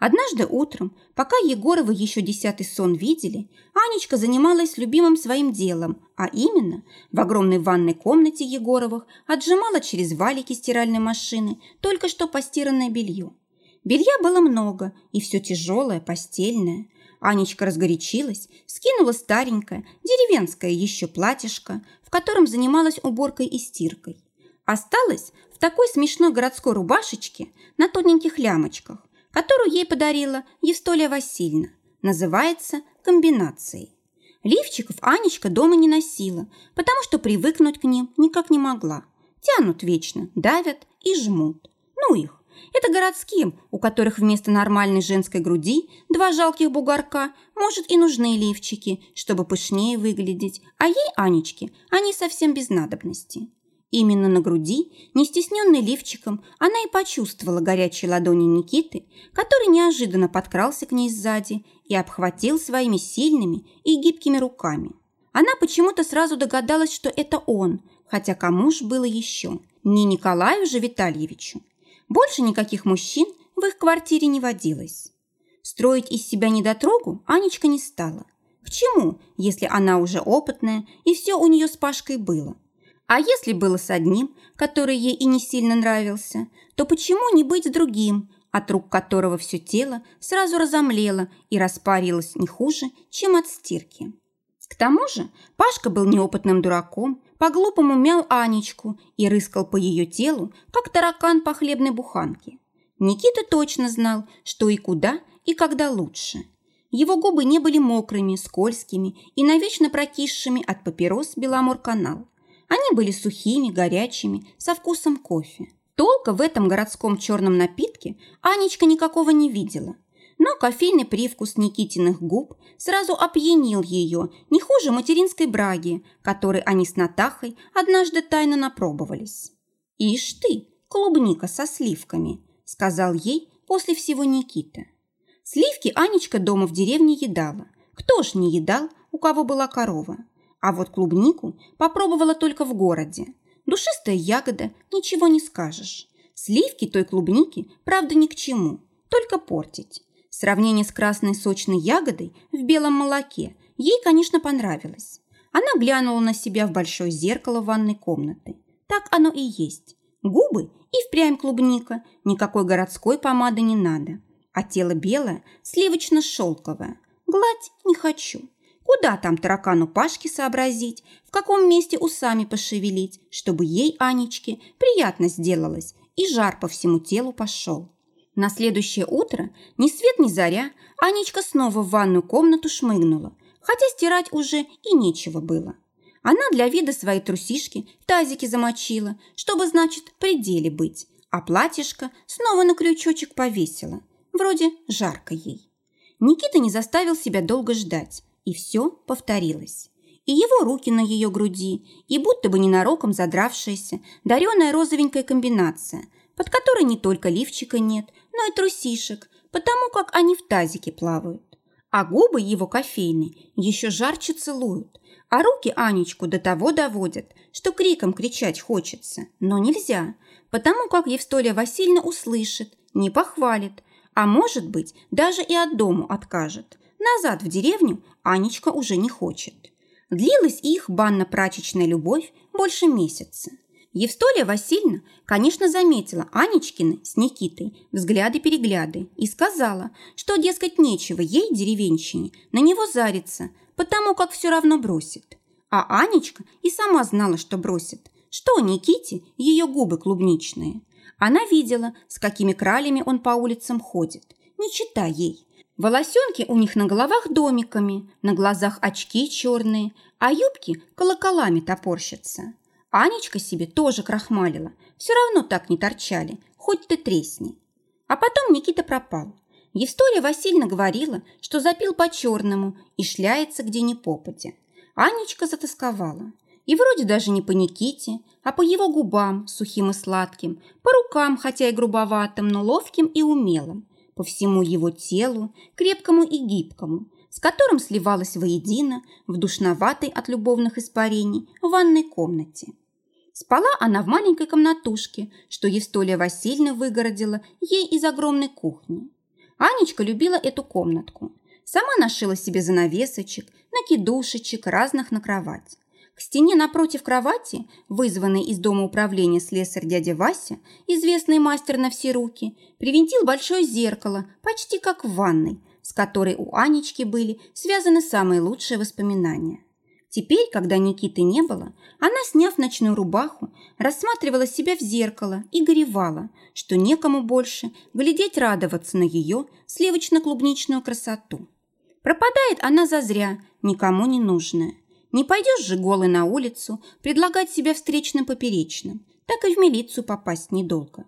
Однажды утром, пока Егоровы еще десятый сон видели, Анечка занималась любимым своим делом, а именно в огромной ванной комнате Егоровых отжимала через валики стиральной машины только что постиранное белье. Белья было много, и все тяжелое, постельное. Анечка разгорячилась, скинула старенькое, деревенское еще платьишко, в котором занималась уборкой и стиркой. Осталась в такой смешной городской рубашечке на тоненьких лямочках, которую ей подарила Евстолия Васильевна. Называется комбинацией. Лифчиков Анечка дома не носила, потому что привыкнуть к ним никак не могла. Тянут вечно, давят и жмут. Ну их. Это городским, у которых вместо нормальной женской груди два жалких бугорка, может, и нужны лифчики, чтобы пышнее выглядеть, а ей, Анечке, они совсем без надобности. Именно на груди, не стесненной лифчиком, она и почувствовала горячие ладони Никиты, который неожиданно подкрался к ней сзади и обхватил своими сильными и гибкими руками. Она почему-то сразу догадалась, что это он, хотя кому ж было еще? Не Николаю же Витальевичу. Больше никаких мужчин в их квартире не водилось. Строить из себя недотрогу Анечка не стала. К чему, если она уже опытная и все у нее с Пашкой было? А если было с одним, который ей и не сильно нравился, то почему не быть с другим, от рук которого все тело сразу разомлело и распарилось не хуже, чем от стирки? К тому же Пашка был неопытным дураком, по-глупому мял Анечку и рыскал по ее телу, как таракан по хлебной буханке. Никита точно знал, что и куда, и когда лучше. Его губы не были мокрыми, скользкими и навечно прокисшими от папирос Беломор-канал. Они были сухими, горячими, со вкусом кофе. Толка в этом городском черном напитке Анечка никакого не видела. Но кофейный привкус Никитиных губ сразу опьянил ее не хуже материнской браги, которой они с Натахой однажды тайно напробовались. «Ишь ты, клубника со сливками», – сказал ей после всего Никита. Сливки Анечка дома в деревне едала. Кто ж не едал, у кого была корова? А вот клубнику попробовала только в городе. Душистая ягода, ничего не скажешь. Сливки той клубники, правда, ни к чему, только портить. Сравнение с красной сочной ягодой в белом молоке ей, конечно, понравилось. Она глянула на себя в большое зеркало ванной комнаты. Так оно и есть. Губы и впрямь клубника, никакой городской помады не надо. А тело белое, сливочно-шелковое. Гладь не хочу. Куда там таракану Пашке сообразить, в каком месте усами пошевелить, чтобы ей, Анечке, приятно сделалось и жар по всему телу пошел. На следующее утро, ни свет ни заря, Анечка снова в ванную комнату шмыгнула, хотя стирать уже и нечего было. Она для вида своей трусишки в тазике замочила, чтобы, значит, при деле быть, а платьишко снова на крючочек повесила. Вроде жарко ей. Никита не заставил себя долго ждать. И все повторилось. И его руки на ее груди, и будто бы ненароком задравшаяся, дареная розовенькая комбинация, под которой не только лифчика нет, но и трусишек, потому как они в тазике плавают. А губы его кофейные еще жарче целуют, а руки Анечку до того доводят, что криком кричать хочется, но нельзя, потому как Евстолия Васильевна услышит, не похвалит, а может быть, даже и от дому откажет. Назад в деревню Анечка уже не хочет. Длилась их банно-прачечная любовь больше месяца. Евстолия Васильевна, конечно, заметила Анечкины с Никитой взгляды-перегляды и сказала, что, дескать, нечего ей, деревенщине, на него зариться, потому как все равно бросит. А Анечка и сама знала, что бросит. Что Никите ее губы клубничные. Она видела, с какими кралями он по улицам ходит. Не читай ей. Волосенки у них на головах домиками, на глазах очки черные, а юбки колоколами топорщатся. Анечка себе тоже крахмалила, все равно так не торчали, хоть ты тресни. А потом Никита пропал. Евстолия Васильевна говорила, что запил по-черному и шляется где ни попадя. Анечка затасковала. И вроде даже не по Никите, а по его губам, сухим и сладким, по рукам, хотя и грубоватым, но ловким и умелым, по всему его телу, крепкому и гибкому, с которым сливалась воедино в душноватой от любовных испарений ванной комнате. Спала она в маленькой комнатушке, что Евстолия Васильевна выгородила ей из огромной кухни. Анечка любила эту комнатку. Сама нашила себе занавесочек, накидушечек разных на кровать. К стене напротив кровати, вызванной из дома управления слесарь дядя Вася, известный мастер на все руки, привинтил большое зеркало, почти как в ванной, с которой у Анечки были связаны самые лучшие воспоминания. Теперь, когда Никиты не было, она, сняв ночную рубаху, рассматривала себя в зеркало и горевала, что некому больше глядеть радоваться на ее сливочно-клубничную красоту. Пропадает она зазря, никому не нужная. Не пойдешь же голый на улицу предлагать себя встречным поперечным, так и в милицию попасть недолго.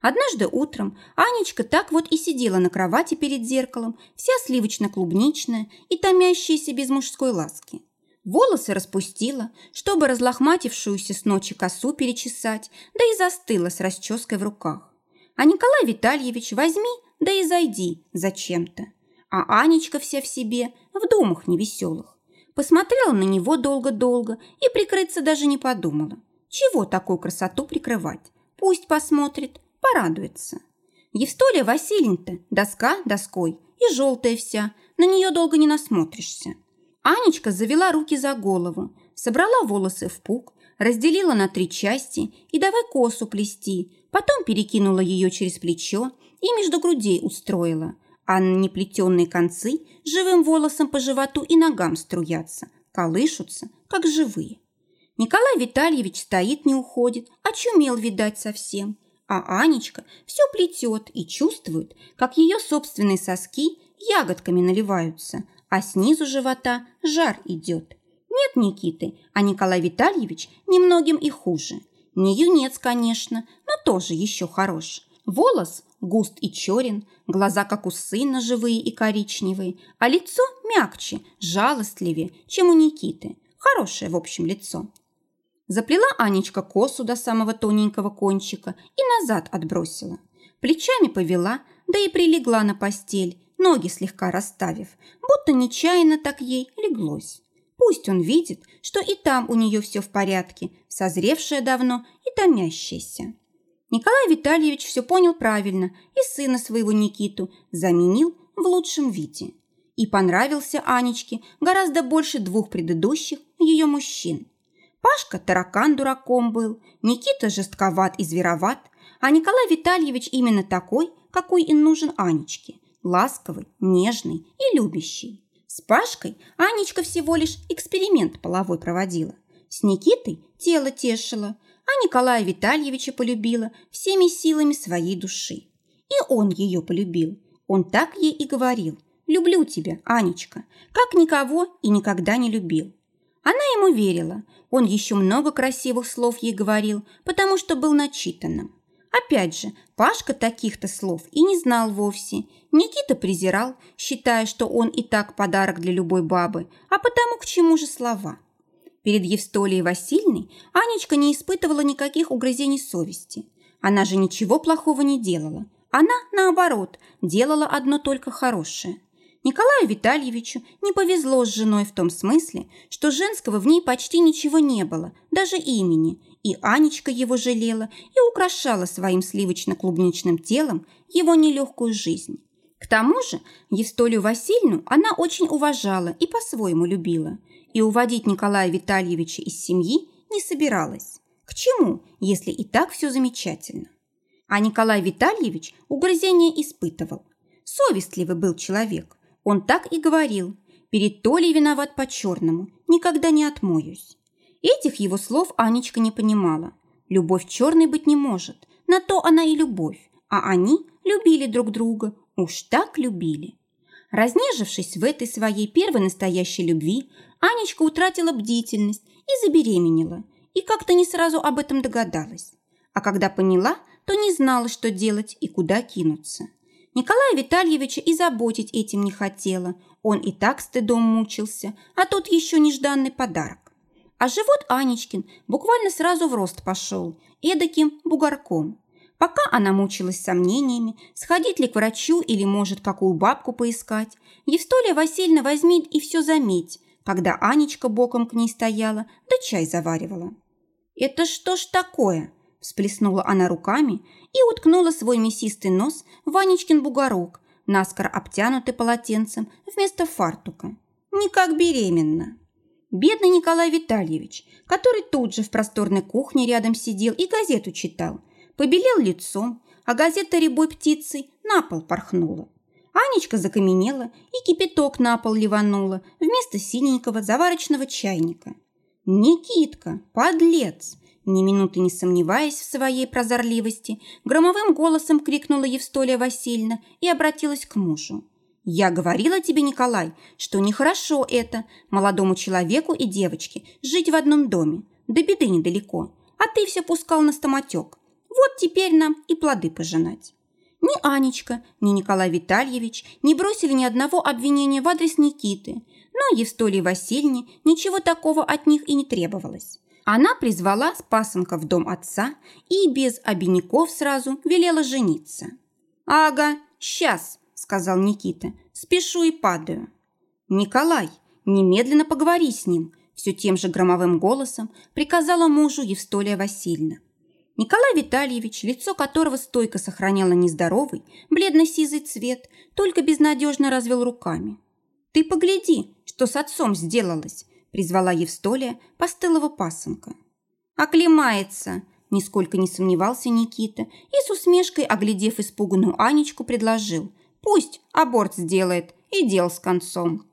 Однажды утром Анечка так вот и сидела на кровати перед зеркалом, вся сливочно-клубничная и томящаяся без мужской ласки. Волосы распустила, чтобы разлохматившуюся с ночи косу перечесать, да и застыла с расческой в руках. А Николай Витальевич возьми, да и зайди зачем-то. А Анечка вся в себе, в думах невеселых. Посмотрела на него долго-долго и прикрыться даже не подумала. Чего такую красоту прикрывать? Пусть посмотрит, порадуется. Евстолия Васильевна-то доска доской и желтая вся, на нее долго не насмотришься. Анечка завела руки за голову, собрала волосы в пук, разделила на три части и давай косу плести, потом перекинула ее через плечо и между грудей устроила, а неплетенные концы живым волосом по животу и ногам струятся, колышутся, как живые. Николай Витальевич стоит, не уходит, очумел, видать, совсем. А Анечка все плетет и чувствует, как ее собственные соски ягодками наливаются, а снизу живота жар идет. Нет Никиты, а Николай Витальевич немногим и хуже. Не юнец, конечно, но тоже еще хорош. Волос густ и черен, глаза, как у сына, живые и коричневые, а лицо мягче, жалостливее, чем у Никиты. Хорошее, в общем, лицо. Заплела Анечка косу до самого тоненького кончика и назад отбросила. Плечами повела, да и прилегла на постель, ноги слегка расставив, будто нечаянно так ей леглось. Пусть он видит, что и там у нее все в порядке, созревшее давно и томящееся. Николай Витальевич все понял правильно и сына своего Никиту заменил в лучшем виде. И понравился Анечке гораздо больше двух предыдущих ее мужчин. Пашка таракан дураком был, Никита жестковат и звероват, а Николай Витальевич именно такой, какой и нужен Анечке – ласковый, нежный и любящий. С Пашкой Анечка всего лишь эксперимент половой проводила. С Никитой тело тешило, а Николая Витальевича полюбила всеми силами своей души. И он ее полюбил. Он так ей и говорил. «Люблю тебя, Анечка, как никого и никогда не любил». Она ему верила. Он еще много красивых слов ей говорил, потому что был начитанным. Опять же, Пашка таких-то слов и не знал вовсе. Никита презирал, считая, что он и так подарок для любой бабы, а потому к чему же слова? Перед Евстолией Васильной Анечка не испытывала никаких угрызений совести. Она же ничего плохого не делала. Она, наоборот, делала одно только хорошее. Николаю Витальевичу не повезло с женой в том смысле, что женского в ней почти ничего не было, даже имени, и Анечка его жалела и украшала своим сливочно-клубничным телом его нелегкую жизнь. К тому же Евстолию Васильевну она очень уважала и по-своему любила, и уводить Николая Витальевича из семьи не собиралась. К чему, если и так все замечательно? А Николай Витальевич угрызение испытывал. Совестливый был человек. Он так и говорил. Перед Толей виноват по-черному. Никогда не отмоюсь. Этих его слов Анечка не понимала. Любовь черной быть не может. На то она и любовь. А они любили друг друга. Уж так любили. Разнежившись в этой своей первой настоящей любви, Анечка утратила бдительность и забеременела. И как-то не сразу об этом догадалась. А когда поняла, то не знала, что делать и куда кинуться. Николая Витальевича и заботить этим не хотела. Он и так стыдом мучился, а тут еще нежданный подарок. А живот Анечкин буквально сразу в рост пошел, эдаким бугорком. Пока она мучилась сомнениями, сходить ли к врачу или, может, какую бабку поискать, Евстолия Васильевна возьмет и все заметь, когда Анечка боком к ней стояла, да чай заваривала. «Это что ж такое?» – всплеснула она руками и уткнула свой мясистый нос в Анечкин бугорок, наскоро обтянутый полотенцем вместо фартука. Никак беременна. Бедный Николай Витальевич, который тут же в просторной кухне рядом сидел и газету читал, побелел лицом, а газета рябой птицей на пол порхнула. Анечка закаменела и кипяток на пол ливанула вместо синенького заварочного чайника. «Никитка, подлец!» Ни минуты не сомневаясь в своей прозорливости, громовым голосом крикнула Евстолия Васильевна и обратилась к мужу. «Я говорила тебе, Николай, что нехорошо это, молодому человеку и девочке, жить в одном доме, до беды недалеко, а ты все пускал на стоматек. Вот теперь нам и плоды пожинать». Ни Анечка, ни Николай Витальевич не бросили ни одного обвинения в адрес Никиты, но Евстолии Васильевне ничего такого от них и не требовалось. Она призвала спасенка в дом отца и без обиняков сразу велела жениться. «Ага, сейчас», – сказал Никита, – «спешу и падаю». «Николай, немедленно поговори с ним», – все тем же громовым голосом приказала мужу Евстолия Васильевна. Николай Витальевич, лицо которого стойко сохраняло нездоровый, бледно-сизый цвет, только безнадежно развел руками. «Ты погляди, что с отцом сделалось», призвала Евстолия постылого пасынка. «Оклемается!» – нисколько не сомневался Никита и с усмешкой, оглядев испуганную Анечку, предложил. «Пусть аборт сделает, и дел с концом».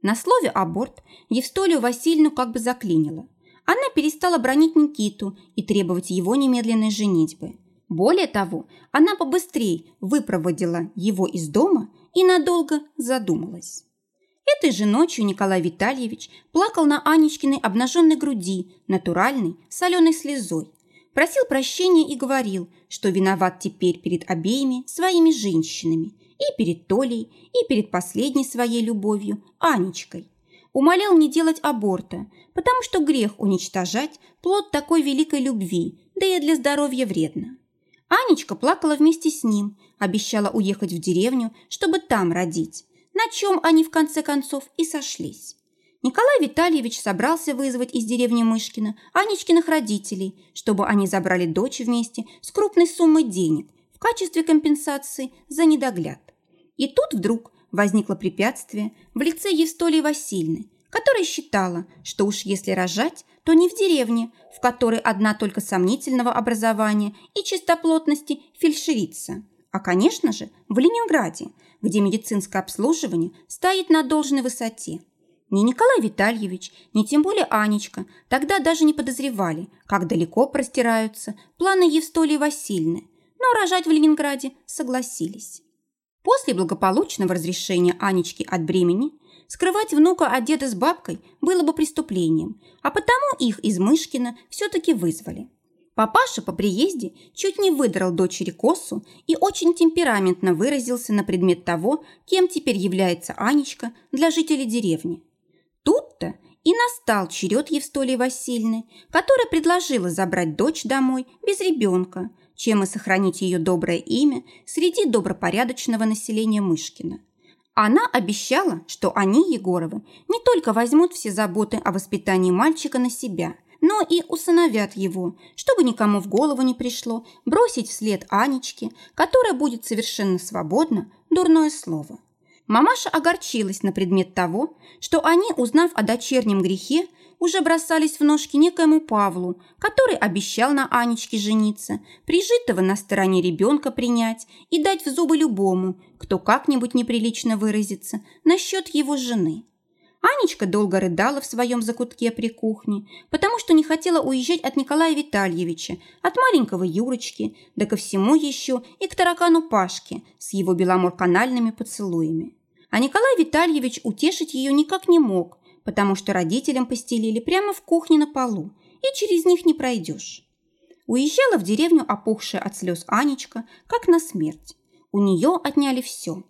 На слове «аборт» Евстолию Васильевну как бы заклинило. Она перестала бронить Никиту и требовать его немедленной женитьбы. Более того, она побыстрее выпроводила его из дома и надолго задумалась. Этой же ночью Николай Витальевич плакал на Анечкиной обнаженной груди, натуральной, соленой слезой. Просил прощения и говорил, что виноват теперь перед обеими своими женщинами, и перед Толей, и перед последней своей любовью, Анечкой. Умолял не делать аборта, потому что грех уничтожать плод такой великой любви, да и для здоровья вредно. Анечка плакала вместе с ним, обещала уехать в деревню, чтобы там родить на чем они в конце концов и сошлись. Николай Витальевич собрался вызвать из деревни Мышкина Анечкиных родителей, чтобы они забрали дочь вместе с крупной суммой денег в качестве компенсации за недогляд. И тут вдруг возникло препятствие в лице Евстолии Васильевны, которая считала, что уж если рожать, то не в деревне, в которой одна только сомнительного образования и чистоплотности фельдшерица, а, конечно же, в Ленинграде, где медицинское обслуживание стоит на должной высоте. Ни Николай Витальевич, ни тем более Анечка тогда даже не подозревали, как далеко простираются планы Евстолии Васильевны, но рожать в Ленинграде согласились. После благополучного разрешения Анечки от бремени скрывать внука от деда с бабкой было бы преступлением, а потому их из Мышкина все-таки вызвали. Папаша по приезде чуть не выдрал дочери косу и очень темпераментно выразился на предмет того, кем теперь является Анечка для жителей деревни. Тут-то и настал черед Евстолии Васильевны, которая предложила забрать дочь домой без ребенка, чем и сохранить ее доброе имя среди добропорядочного населения Мышкина. Она обещала, что они, Егоровы, не только возьмут все заботы о воспитании мальчика на себя – но и усыновят его, чтобы никому в голову не пришло бросить вслед Анечке, которая будет совершенно свободна, дурное слово. Мамаша огорчилась на предмет того, что они, узнав о дочернем грехе, уже бросались в ножки некоему Павлу, который обещал на Анечке жениться, прижитого на стороне ребенка принять и дать в зубы любому, кто как-нибудь неприлично выразится насчет его жены. Анечка долго рыдала в своем закутке при кухне, потому что не хотела уезжать от Николая Витальевича, от маленького Юрочки, да ко всему еще и к таракану Пашке с его беломорканальными поцелуями. А Николай Витальевич утешить ее никак не мог, потому что родителям постелили прямо в кухне на полу, и через них не пройдешь. Уезжала в деревню опухшая от слез Анечка, как на смерть. У нее отняли все.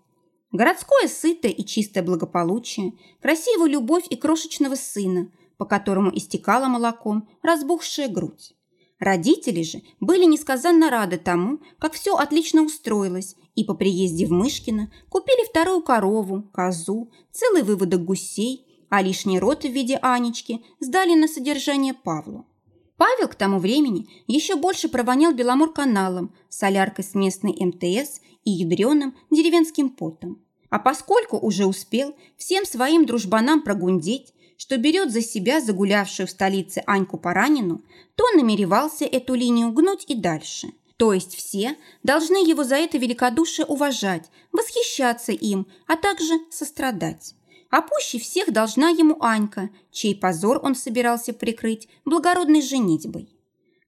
Городское сытое и чистое благополучие, красивую любовь и крошечного сына, по которому истекала молоком разбухшая грудь. Родители же были несказанно рады тому, как все отлично устроилось, и по приезде в Мышкино купили вторую корову, козу, целый выводок гусей, а лишний рот в виде Анечки сдали на содержание Павлу. Павел к тому времени еще больше провонял Беломор-каналом, соляркой с местной МТС и ядреным деревенским потом. А поскольку уже успел всем своим дружбанам прогундеть, что берет за себя загулявшую в столице Аньку Паранину, то намеревался эту линию гнуть и дальше. То есть все должны его за это великодушие уважать, восхищаться им, а также сострадать. А пуще всех должна ему Анька, чей позор он собирался прикрыть благородной женитьбой.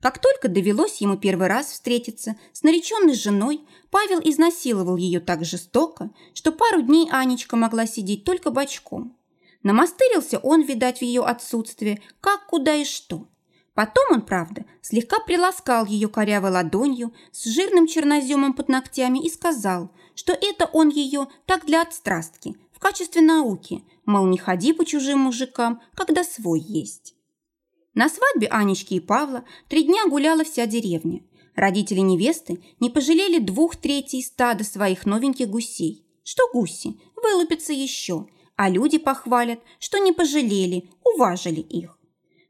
Как только довелось ему первый раз встретиться с нареченной женой, Павел изнасиловал ее так жестоко, что пару дней Анечка могла сидеть только бочком. Намастырился он, видать, в ее отсутствие, как, куда и что. Потом он, правда, слегка приласкал ее корявой ладонью с жирным черноземом под ногтями и сказал, что это он ее так для отстрастки, качестве науки, мол, не ходи по чужим мужикам, когда свой есть. На свадьбе Анечки и Павла три дня гуляла вся деревня. Родители невесты не пожалели двух третей стада своих новеньких гусей. Что гуси, вылупятся еще, а люди похвалят, что не пожалели, уважили их.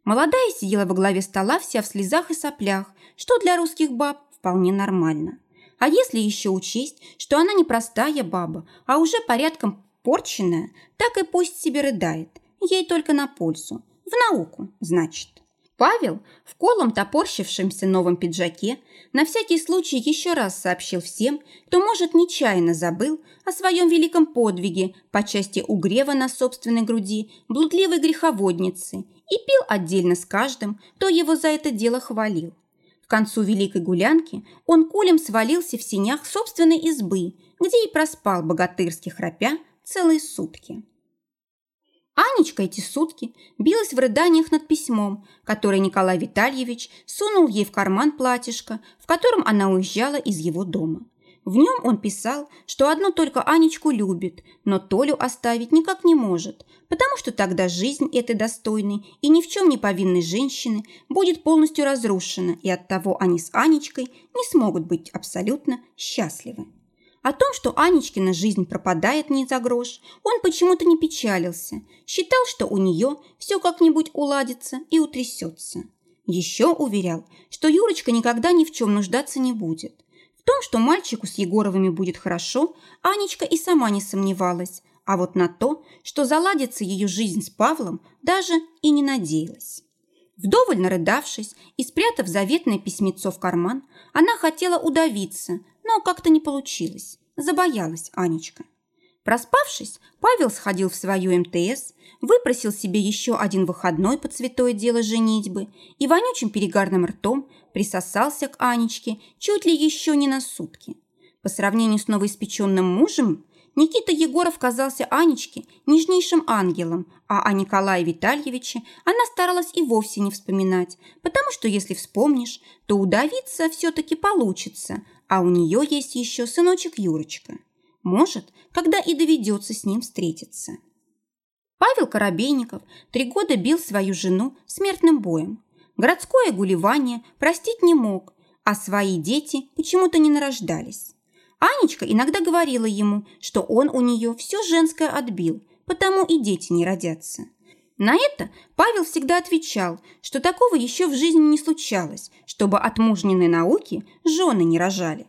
Молодая сидела во главе стола вся в слезах и соплях, что для русских баб вполне нормально. А если еще учесть, что она не простая баба, а уже порядком Порченная, так и пусть себе рыдает, ей только на пользу, в науку, значит. Павел в колом топорщившемся новом пиджаке на всякий случай еще раз сообщил всем, кто, может, нечаянно забыл о своем великом подвиге по части угрева на собственной груди блудливой греховодницы и пил отдельно с каждым, кто его за это дело хвалил. К концу великой гулянки он кулем свалился в синях собственной избы, где и проспал богатырски храпя целые сутки. Анечка эти сутки билась в рыданиях над письмом, которое Николай Витальевич сунул ей в карман платьишко, в котором она уезжала из его дома. В нем он писал, что одну только Анечку любит, но Толю оставить никак не может, потому что тогда жизнь этой достойной и ни в чем не повинной женщины будет полностью разрушена, и оттого они с Анечкой не смогут быть абсолютно счастливы. О том, что Анечкина жизнь пропадает не за грош, он почему-то не печалился. Считал, что у нее все как-нибудь уладится и утрясется. Еще уверял, что Юрочка никогда ни в чем нуждаться не будет. В том, что мальчику с Егоровыми будет хорошо, Анечка и сама не сомневалась. А вот на то, что заладится ее жизнь с Павлом, даже и не надеялась. Вдоволь нарыдавшись и спрятав заветное письмецо в карман, она хотела удавиться, но как-то не получилось. Забоялась Анечка. Проспавшись, Павел сходил в свою МТС, выпросил себе еще один выходной под святое дело женитьбы и вонючим перегарным ртом присосался к Анечке чуть ли еще не на сутки. По сравнению с новоиспеченным мужем, Никита Егоров казался Анечке нежнейшим ангелом, а о Николае Витальевиче она старалась и вовсе не вспоминать, потому что если вспомнишь, то удавиться все-таки получится, а у нее есть еще сыночек Юрочка. Может, когда и доведется с ним встретиться. Павел Коробейников три года бил свою жену смертным боем. Городское гулевание простить не мог, а свои дети почему-то не нарождались. Анечка иногда говорила ему, что он у нее все женское отбил, потому и дети не родятся. На это Павел всегда отвечал, что такого еще в жизни не случалось, чтобы от мужниной науки жены не рожали.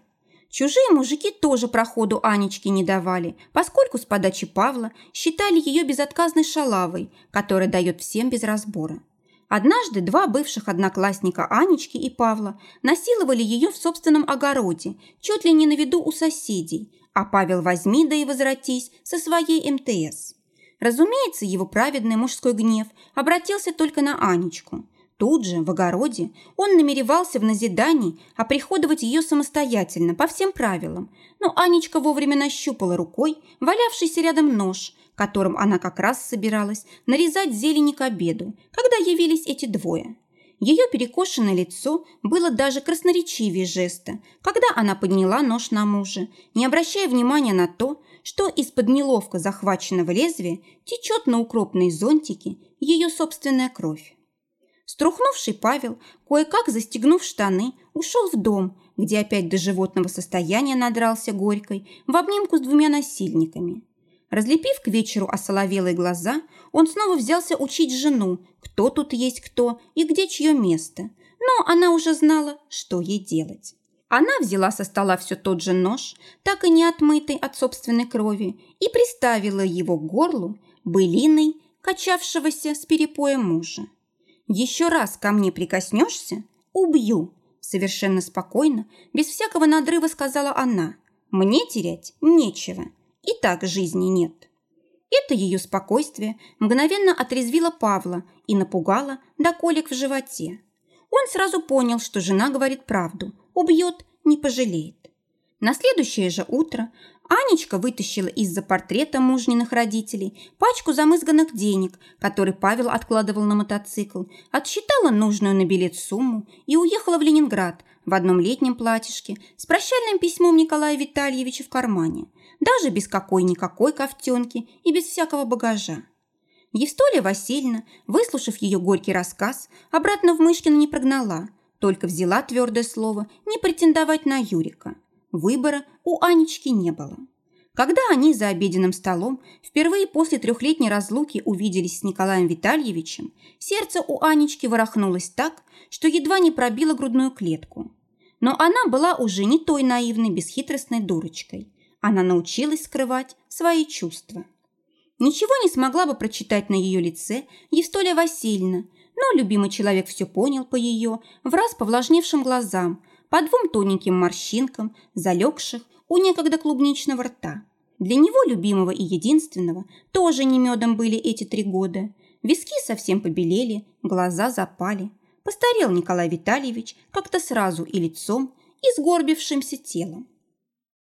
Чужие мужики тоже проходу Анечке не давали, поскольку с подачи Павла считали ее безотказной шалавой, которая дает всем без разбора. Однажды два бывших одноклассника Анечки и Павла насиловали ее в собственном огороде, чуть ли не на виду у соседей, а Павел возьми да и возвратись со своей МТС. Разумеется, его праведный мужской гнев обратился только на Анечку. Тут же, в огороде, он намеревался в назидании оприходовать ее самостоятельно, по всем правилам, но Анечка вовремя нащупала рукой валявшийся рядом нож, которым она как раз собиралась нарезать зелени к обеду, когда явились эти двое. Ее перекошенное лицо было даже красноречивее жеста, когда она подняла нож на мужа, не обращая внимания на то, что из-под неловко захваченного лезвия течет на укропные зонтики ее собственная кровь. Струхнувший Павел, кое-как застегнув штаны, ушел в дом, где опять до животного состояния надрался горькой в обнимку с двумя насильниками. Разлепив к вечеру осоловелые глаза, он снова взялся учить жену, кто тут есть кто и где чье место. Но она уже знала, что ей делать. Она взяла со стола все тот же нож, так и не отмытый от собственной крови, и приставила его к горлу былиной, качавшегося с перепоя мужа. «Еще раз ко мне прикоснешься – убью», – совершенно спокойно, без всякого надрыва сказала она. «Мне терять нечего, и так жизни нет». Это ее спокойствие мгновенно отрезвило Павла и напугало до колик в животе. Он сразу понял, что жена говорит правду, убьет, не пожалеет. На следующее же утро Анечка вытащила из-за портрета мужниных родителей пачку замызганных денег, которые Павел откладывал на мотоцикл, отсчитала нужную на билет сумму и уехала в Ленинград в одном летнем платьишке с прощальным письмом Николая Витальевича в кармане, даже без какой-никакой ковтенки и без всякого багажа. Евстолия Васильевна, выслушав ее горький рассказ, обратно в Мышкина не прогнала, только взяла твердое слово не претендовать на Юрика. Выбора у Анечки не было. Когда они за обеденным столом впервые после трехлетней разлуки увиделись с Николаем Витальевичем, сердце у Анечки ворохнулось так, что едва не пробило грудную клетку. Но она была уже не той наивной, бесхитростной дурочкой. Она научилась скрывать свои чувства. Ничего не смогла бы прочитать на ее лице Евстолия Васильевна, но любимый человек все понял по ее, в раз повлажневшим глазам, по двум тоненьким морщинкам, залегших у некогда клубничного рта. Для него, любимого и единственного, тоже не медом были эти три года. Виски совсем побелели, глаза запали. Постарел Николай Витальевич как-то сразу и лицом, и сгорбившимся телом.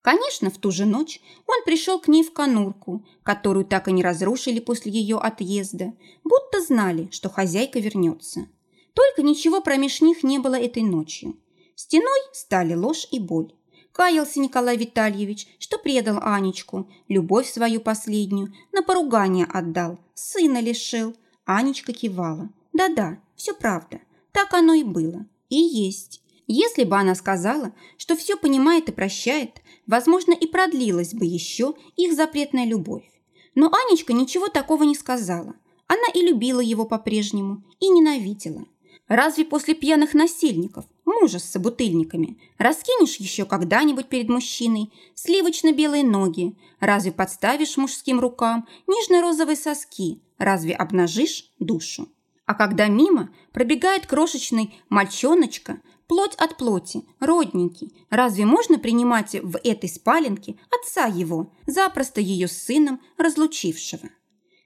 Конечно, в ту же ночь он пришел к ней в конурку, которую так и не разрушили после ее отъезда, будто знали, что хозяйка вернется. Только ничего промеж них не было этой ночью. Стеной стали ложь и боль. Каялся Николай Витальевич, что предал Анечку, любовь свою последнюю, на поругание отдал, сына лишил. Анечка кивала. Да-да, все правда, так оно и было. И есть. Если бы она сказала, что все понимает и прощает, возможно, и продлилась бы еще их запретная любовь. Но Анечка ничего такого не сказала. Она и любила его по-прежнему, и ненавидела. Разве после пьяных насильников, мужа с собутыльниками, раскинешь еще когда-нибудь перед мужчиной сливочно-белые ноги? Разве подставишь мужским рукам нежно-розовые соски? Разве обнажишь душу? А когда мимо пробегает крошечный мальчоночка, плоть от плоти, родненький, разве можно принимать в этой спаленке отца его, запросто ее с сыном разлучившего?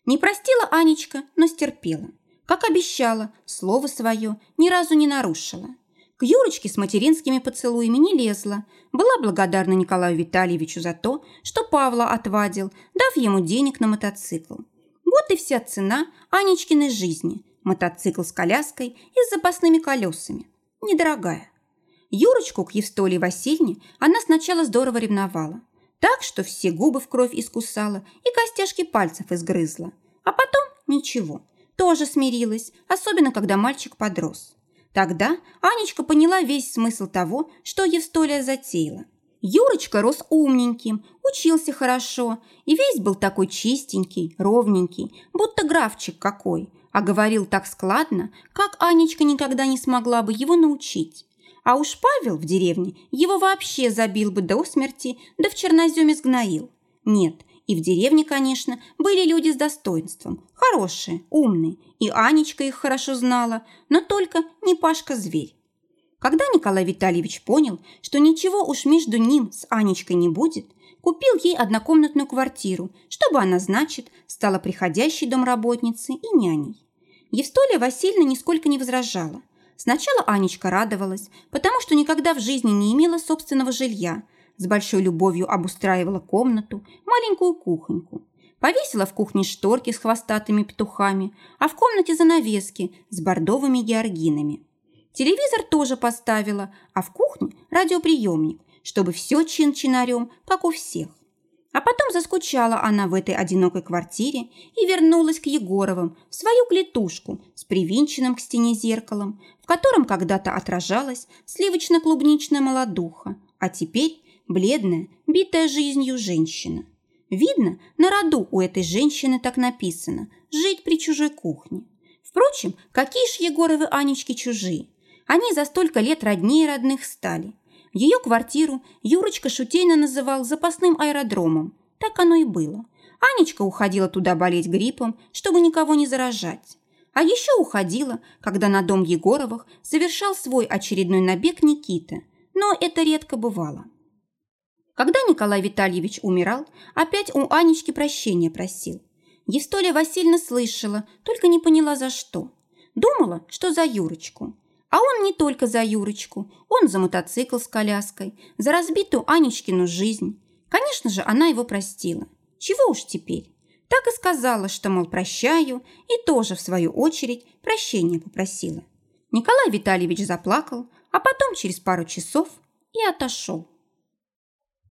Не простила Анечка, но стерпела. Как обещала, слово свое ни разу не нарушила. К Юрочке с материнскими поцелуями не лезла. Была благодарна Николаю Витальевичу за то, что Павла отвадил, дав ему денег на мотоцикл. Вот и вся цена Анечкиной жизни. Мотоцикл с коляской и с запасными колесами. Недорогая. Юрочку к Евстолии Васильевне она сначала здорово ревновала. Так, что все губы в кровь искусала и костяшки пальцев изгрызла. А потом ничего – тоже смирилась, особенно когда мальчик подрос. Тогда Анечка поняла весь смысл того, что Евстолия затеяла. Юрочка рос умненьким, учился хорошо и весь был такой чистенький, ровненький, будто графчик какой, а говорил так складно, как Анечка никогда не смогла бы его научить. А уж Павел в деревне его вообще забил бы до смерти, да в черноземе сгноил. Нет, и в деревне, конечно, были люди с достоинством, хорошие, умные, и Анечка их хорошо знала, но только не Пашка-зверь. Когда Николай Витальевич понял, что ничего уж между ним с Анечкой не будет, купил ей однокомнатную квартиру, чтобы она, значит, стала приходящей домработницей и няней. Евстолия Васильевна нисколько не возражала. Сначала Анечка радовалась, потому что никогда в жизни не имела собственного жилья – с большой любовью обустраивала комнату, маленькую кухоньку. повесила в кухне шторки с хвостатыми петухами, а в комнате занавески с бордовыми георгинами. Телевизор тоже поставила, а в кухне радиоприемник, чтобы все чин-чинарем, как у всех. А потом заскучала она в этой одинокой квартире и вернулась к Егоровым в свою клетушку с привинченным к стене зеркалом, в котором когда-то отражалась сливочно-клубничная молодуха, а теперь бледная, битая жизнью женщина. Видно, на роду у этой женщины так написано «жить при чужой кухне». Впрочем, какие ж Егоровы Анечки чужие? Они за столько лет роднее родных стали. Ее квартиру Юрочка шутейно называл запасным аэродромом. Так оно и было. Анечка уходила туда болеть гриппом, чтобы никого не заражать. А еще уходила, когда на дом Егоровых совершал свой очередной набег Никита. Но это редко бывало. Когда Николай Витальевич умирал, опять у Анечки прощения просил. Евстолия Васильевна слышала, только не поняла за что. Думала, что за Юрочку. А он не только за Юрочку, он за мотоцикл с коляской, за разбитую Анечкину жизнь. Конечно же, она его простила. Чего уж теперь? Так и сказала, что, мол, прощаю, и тоже, в свою очередь, прощения попросила. Николай Витальевич заплакал, а потом через пару часов и отошел.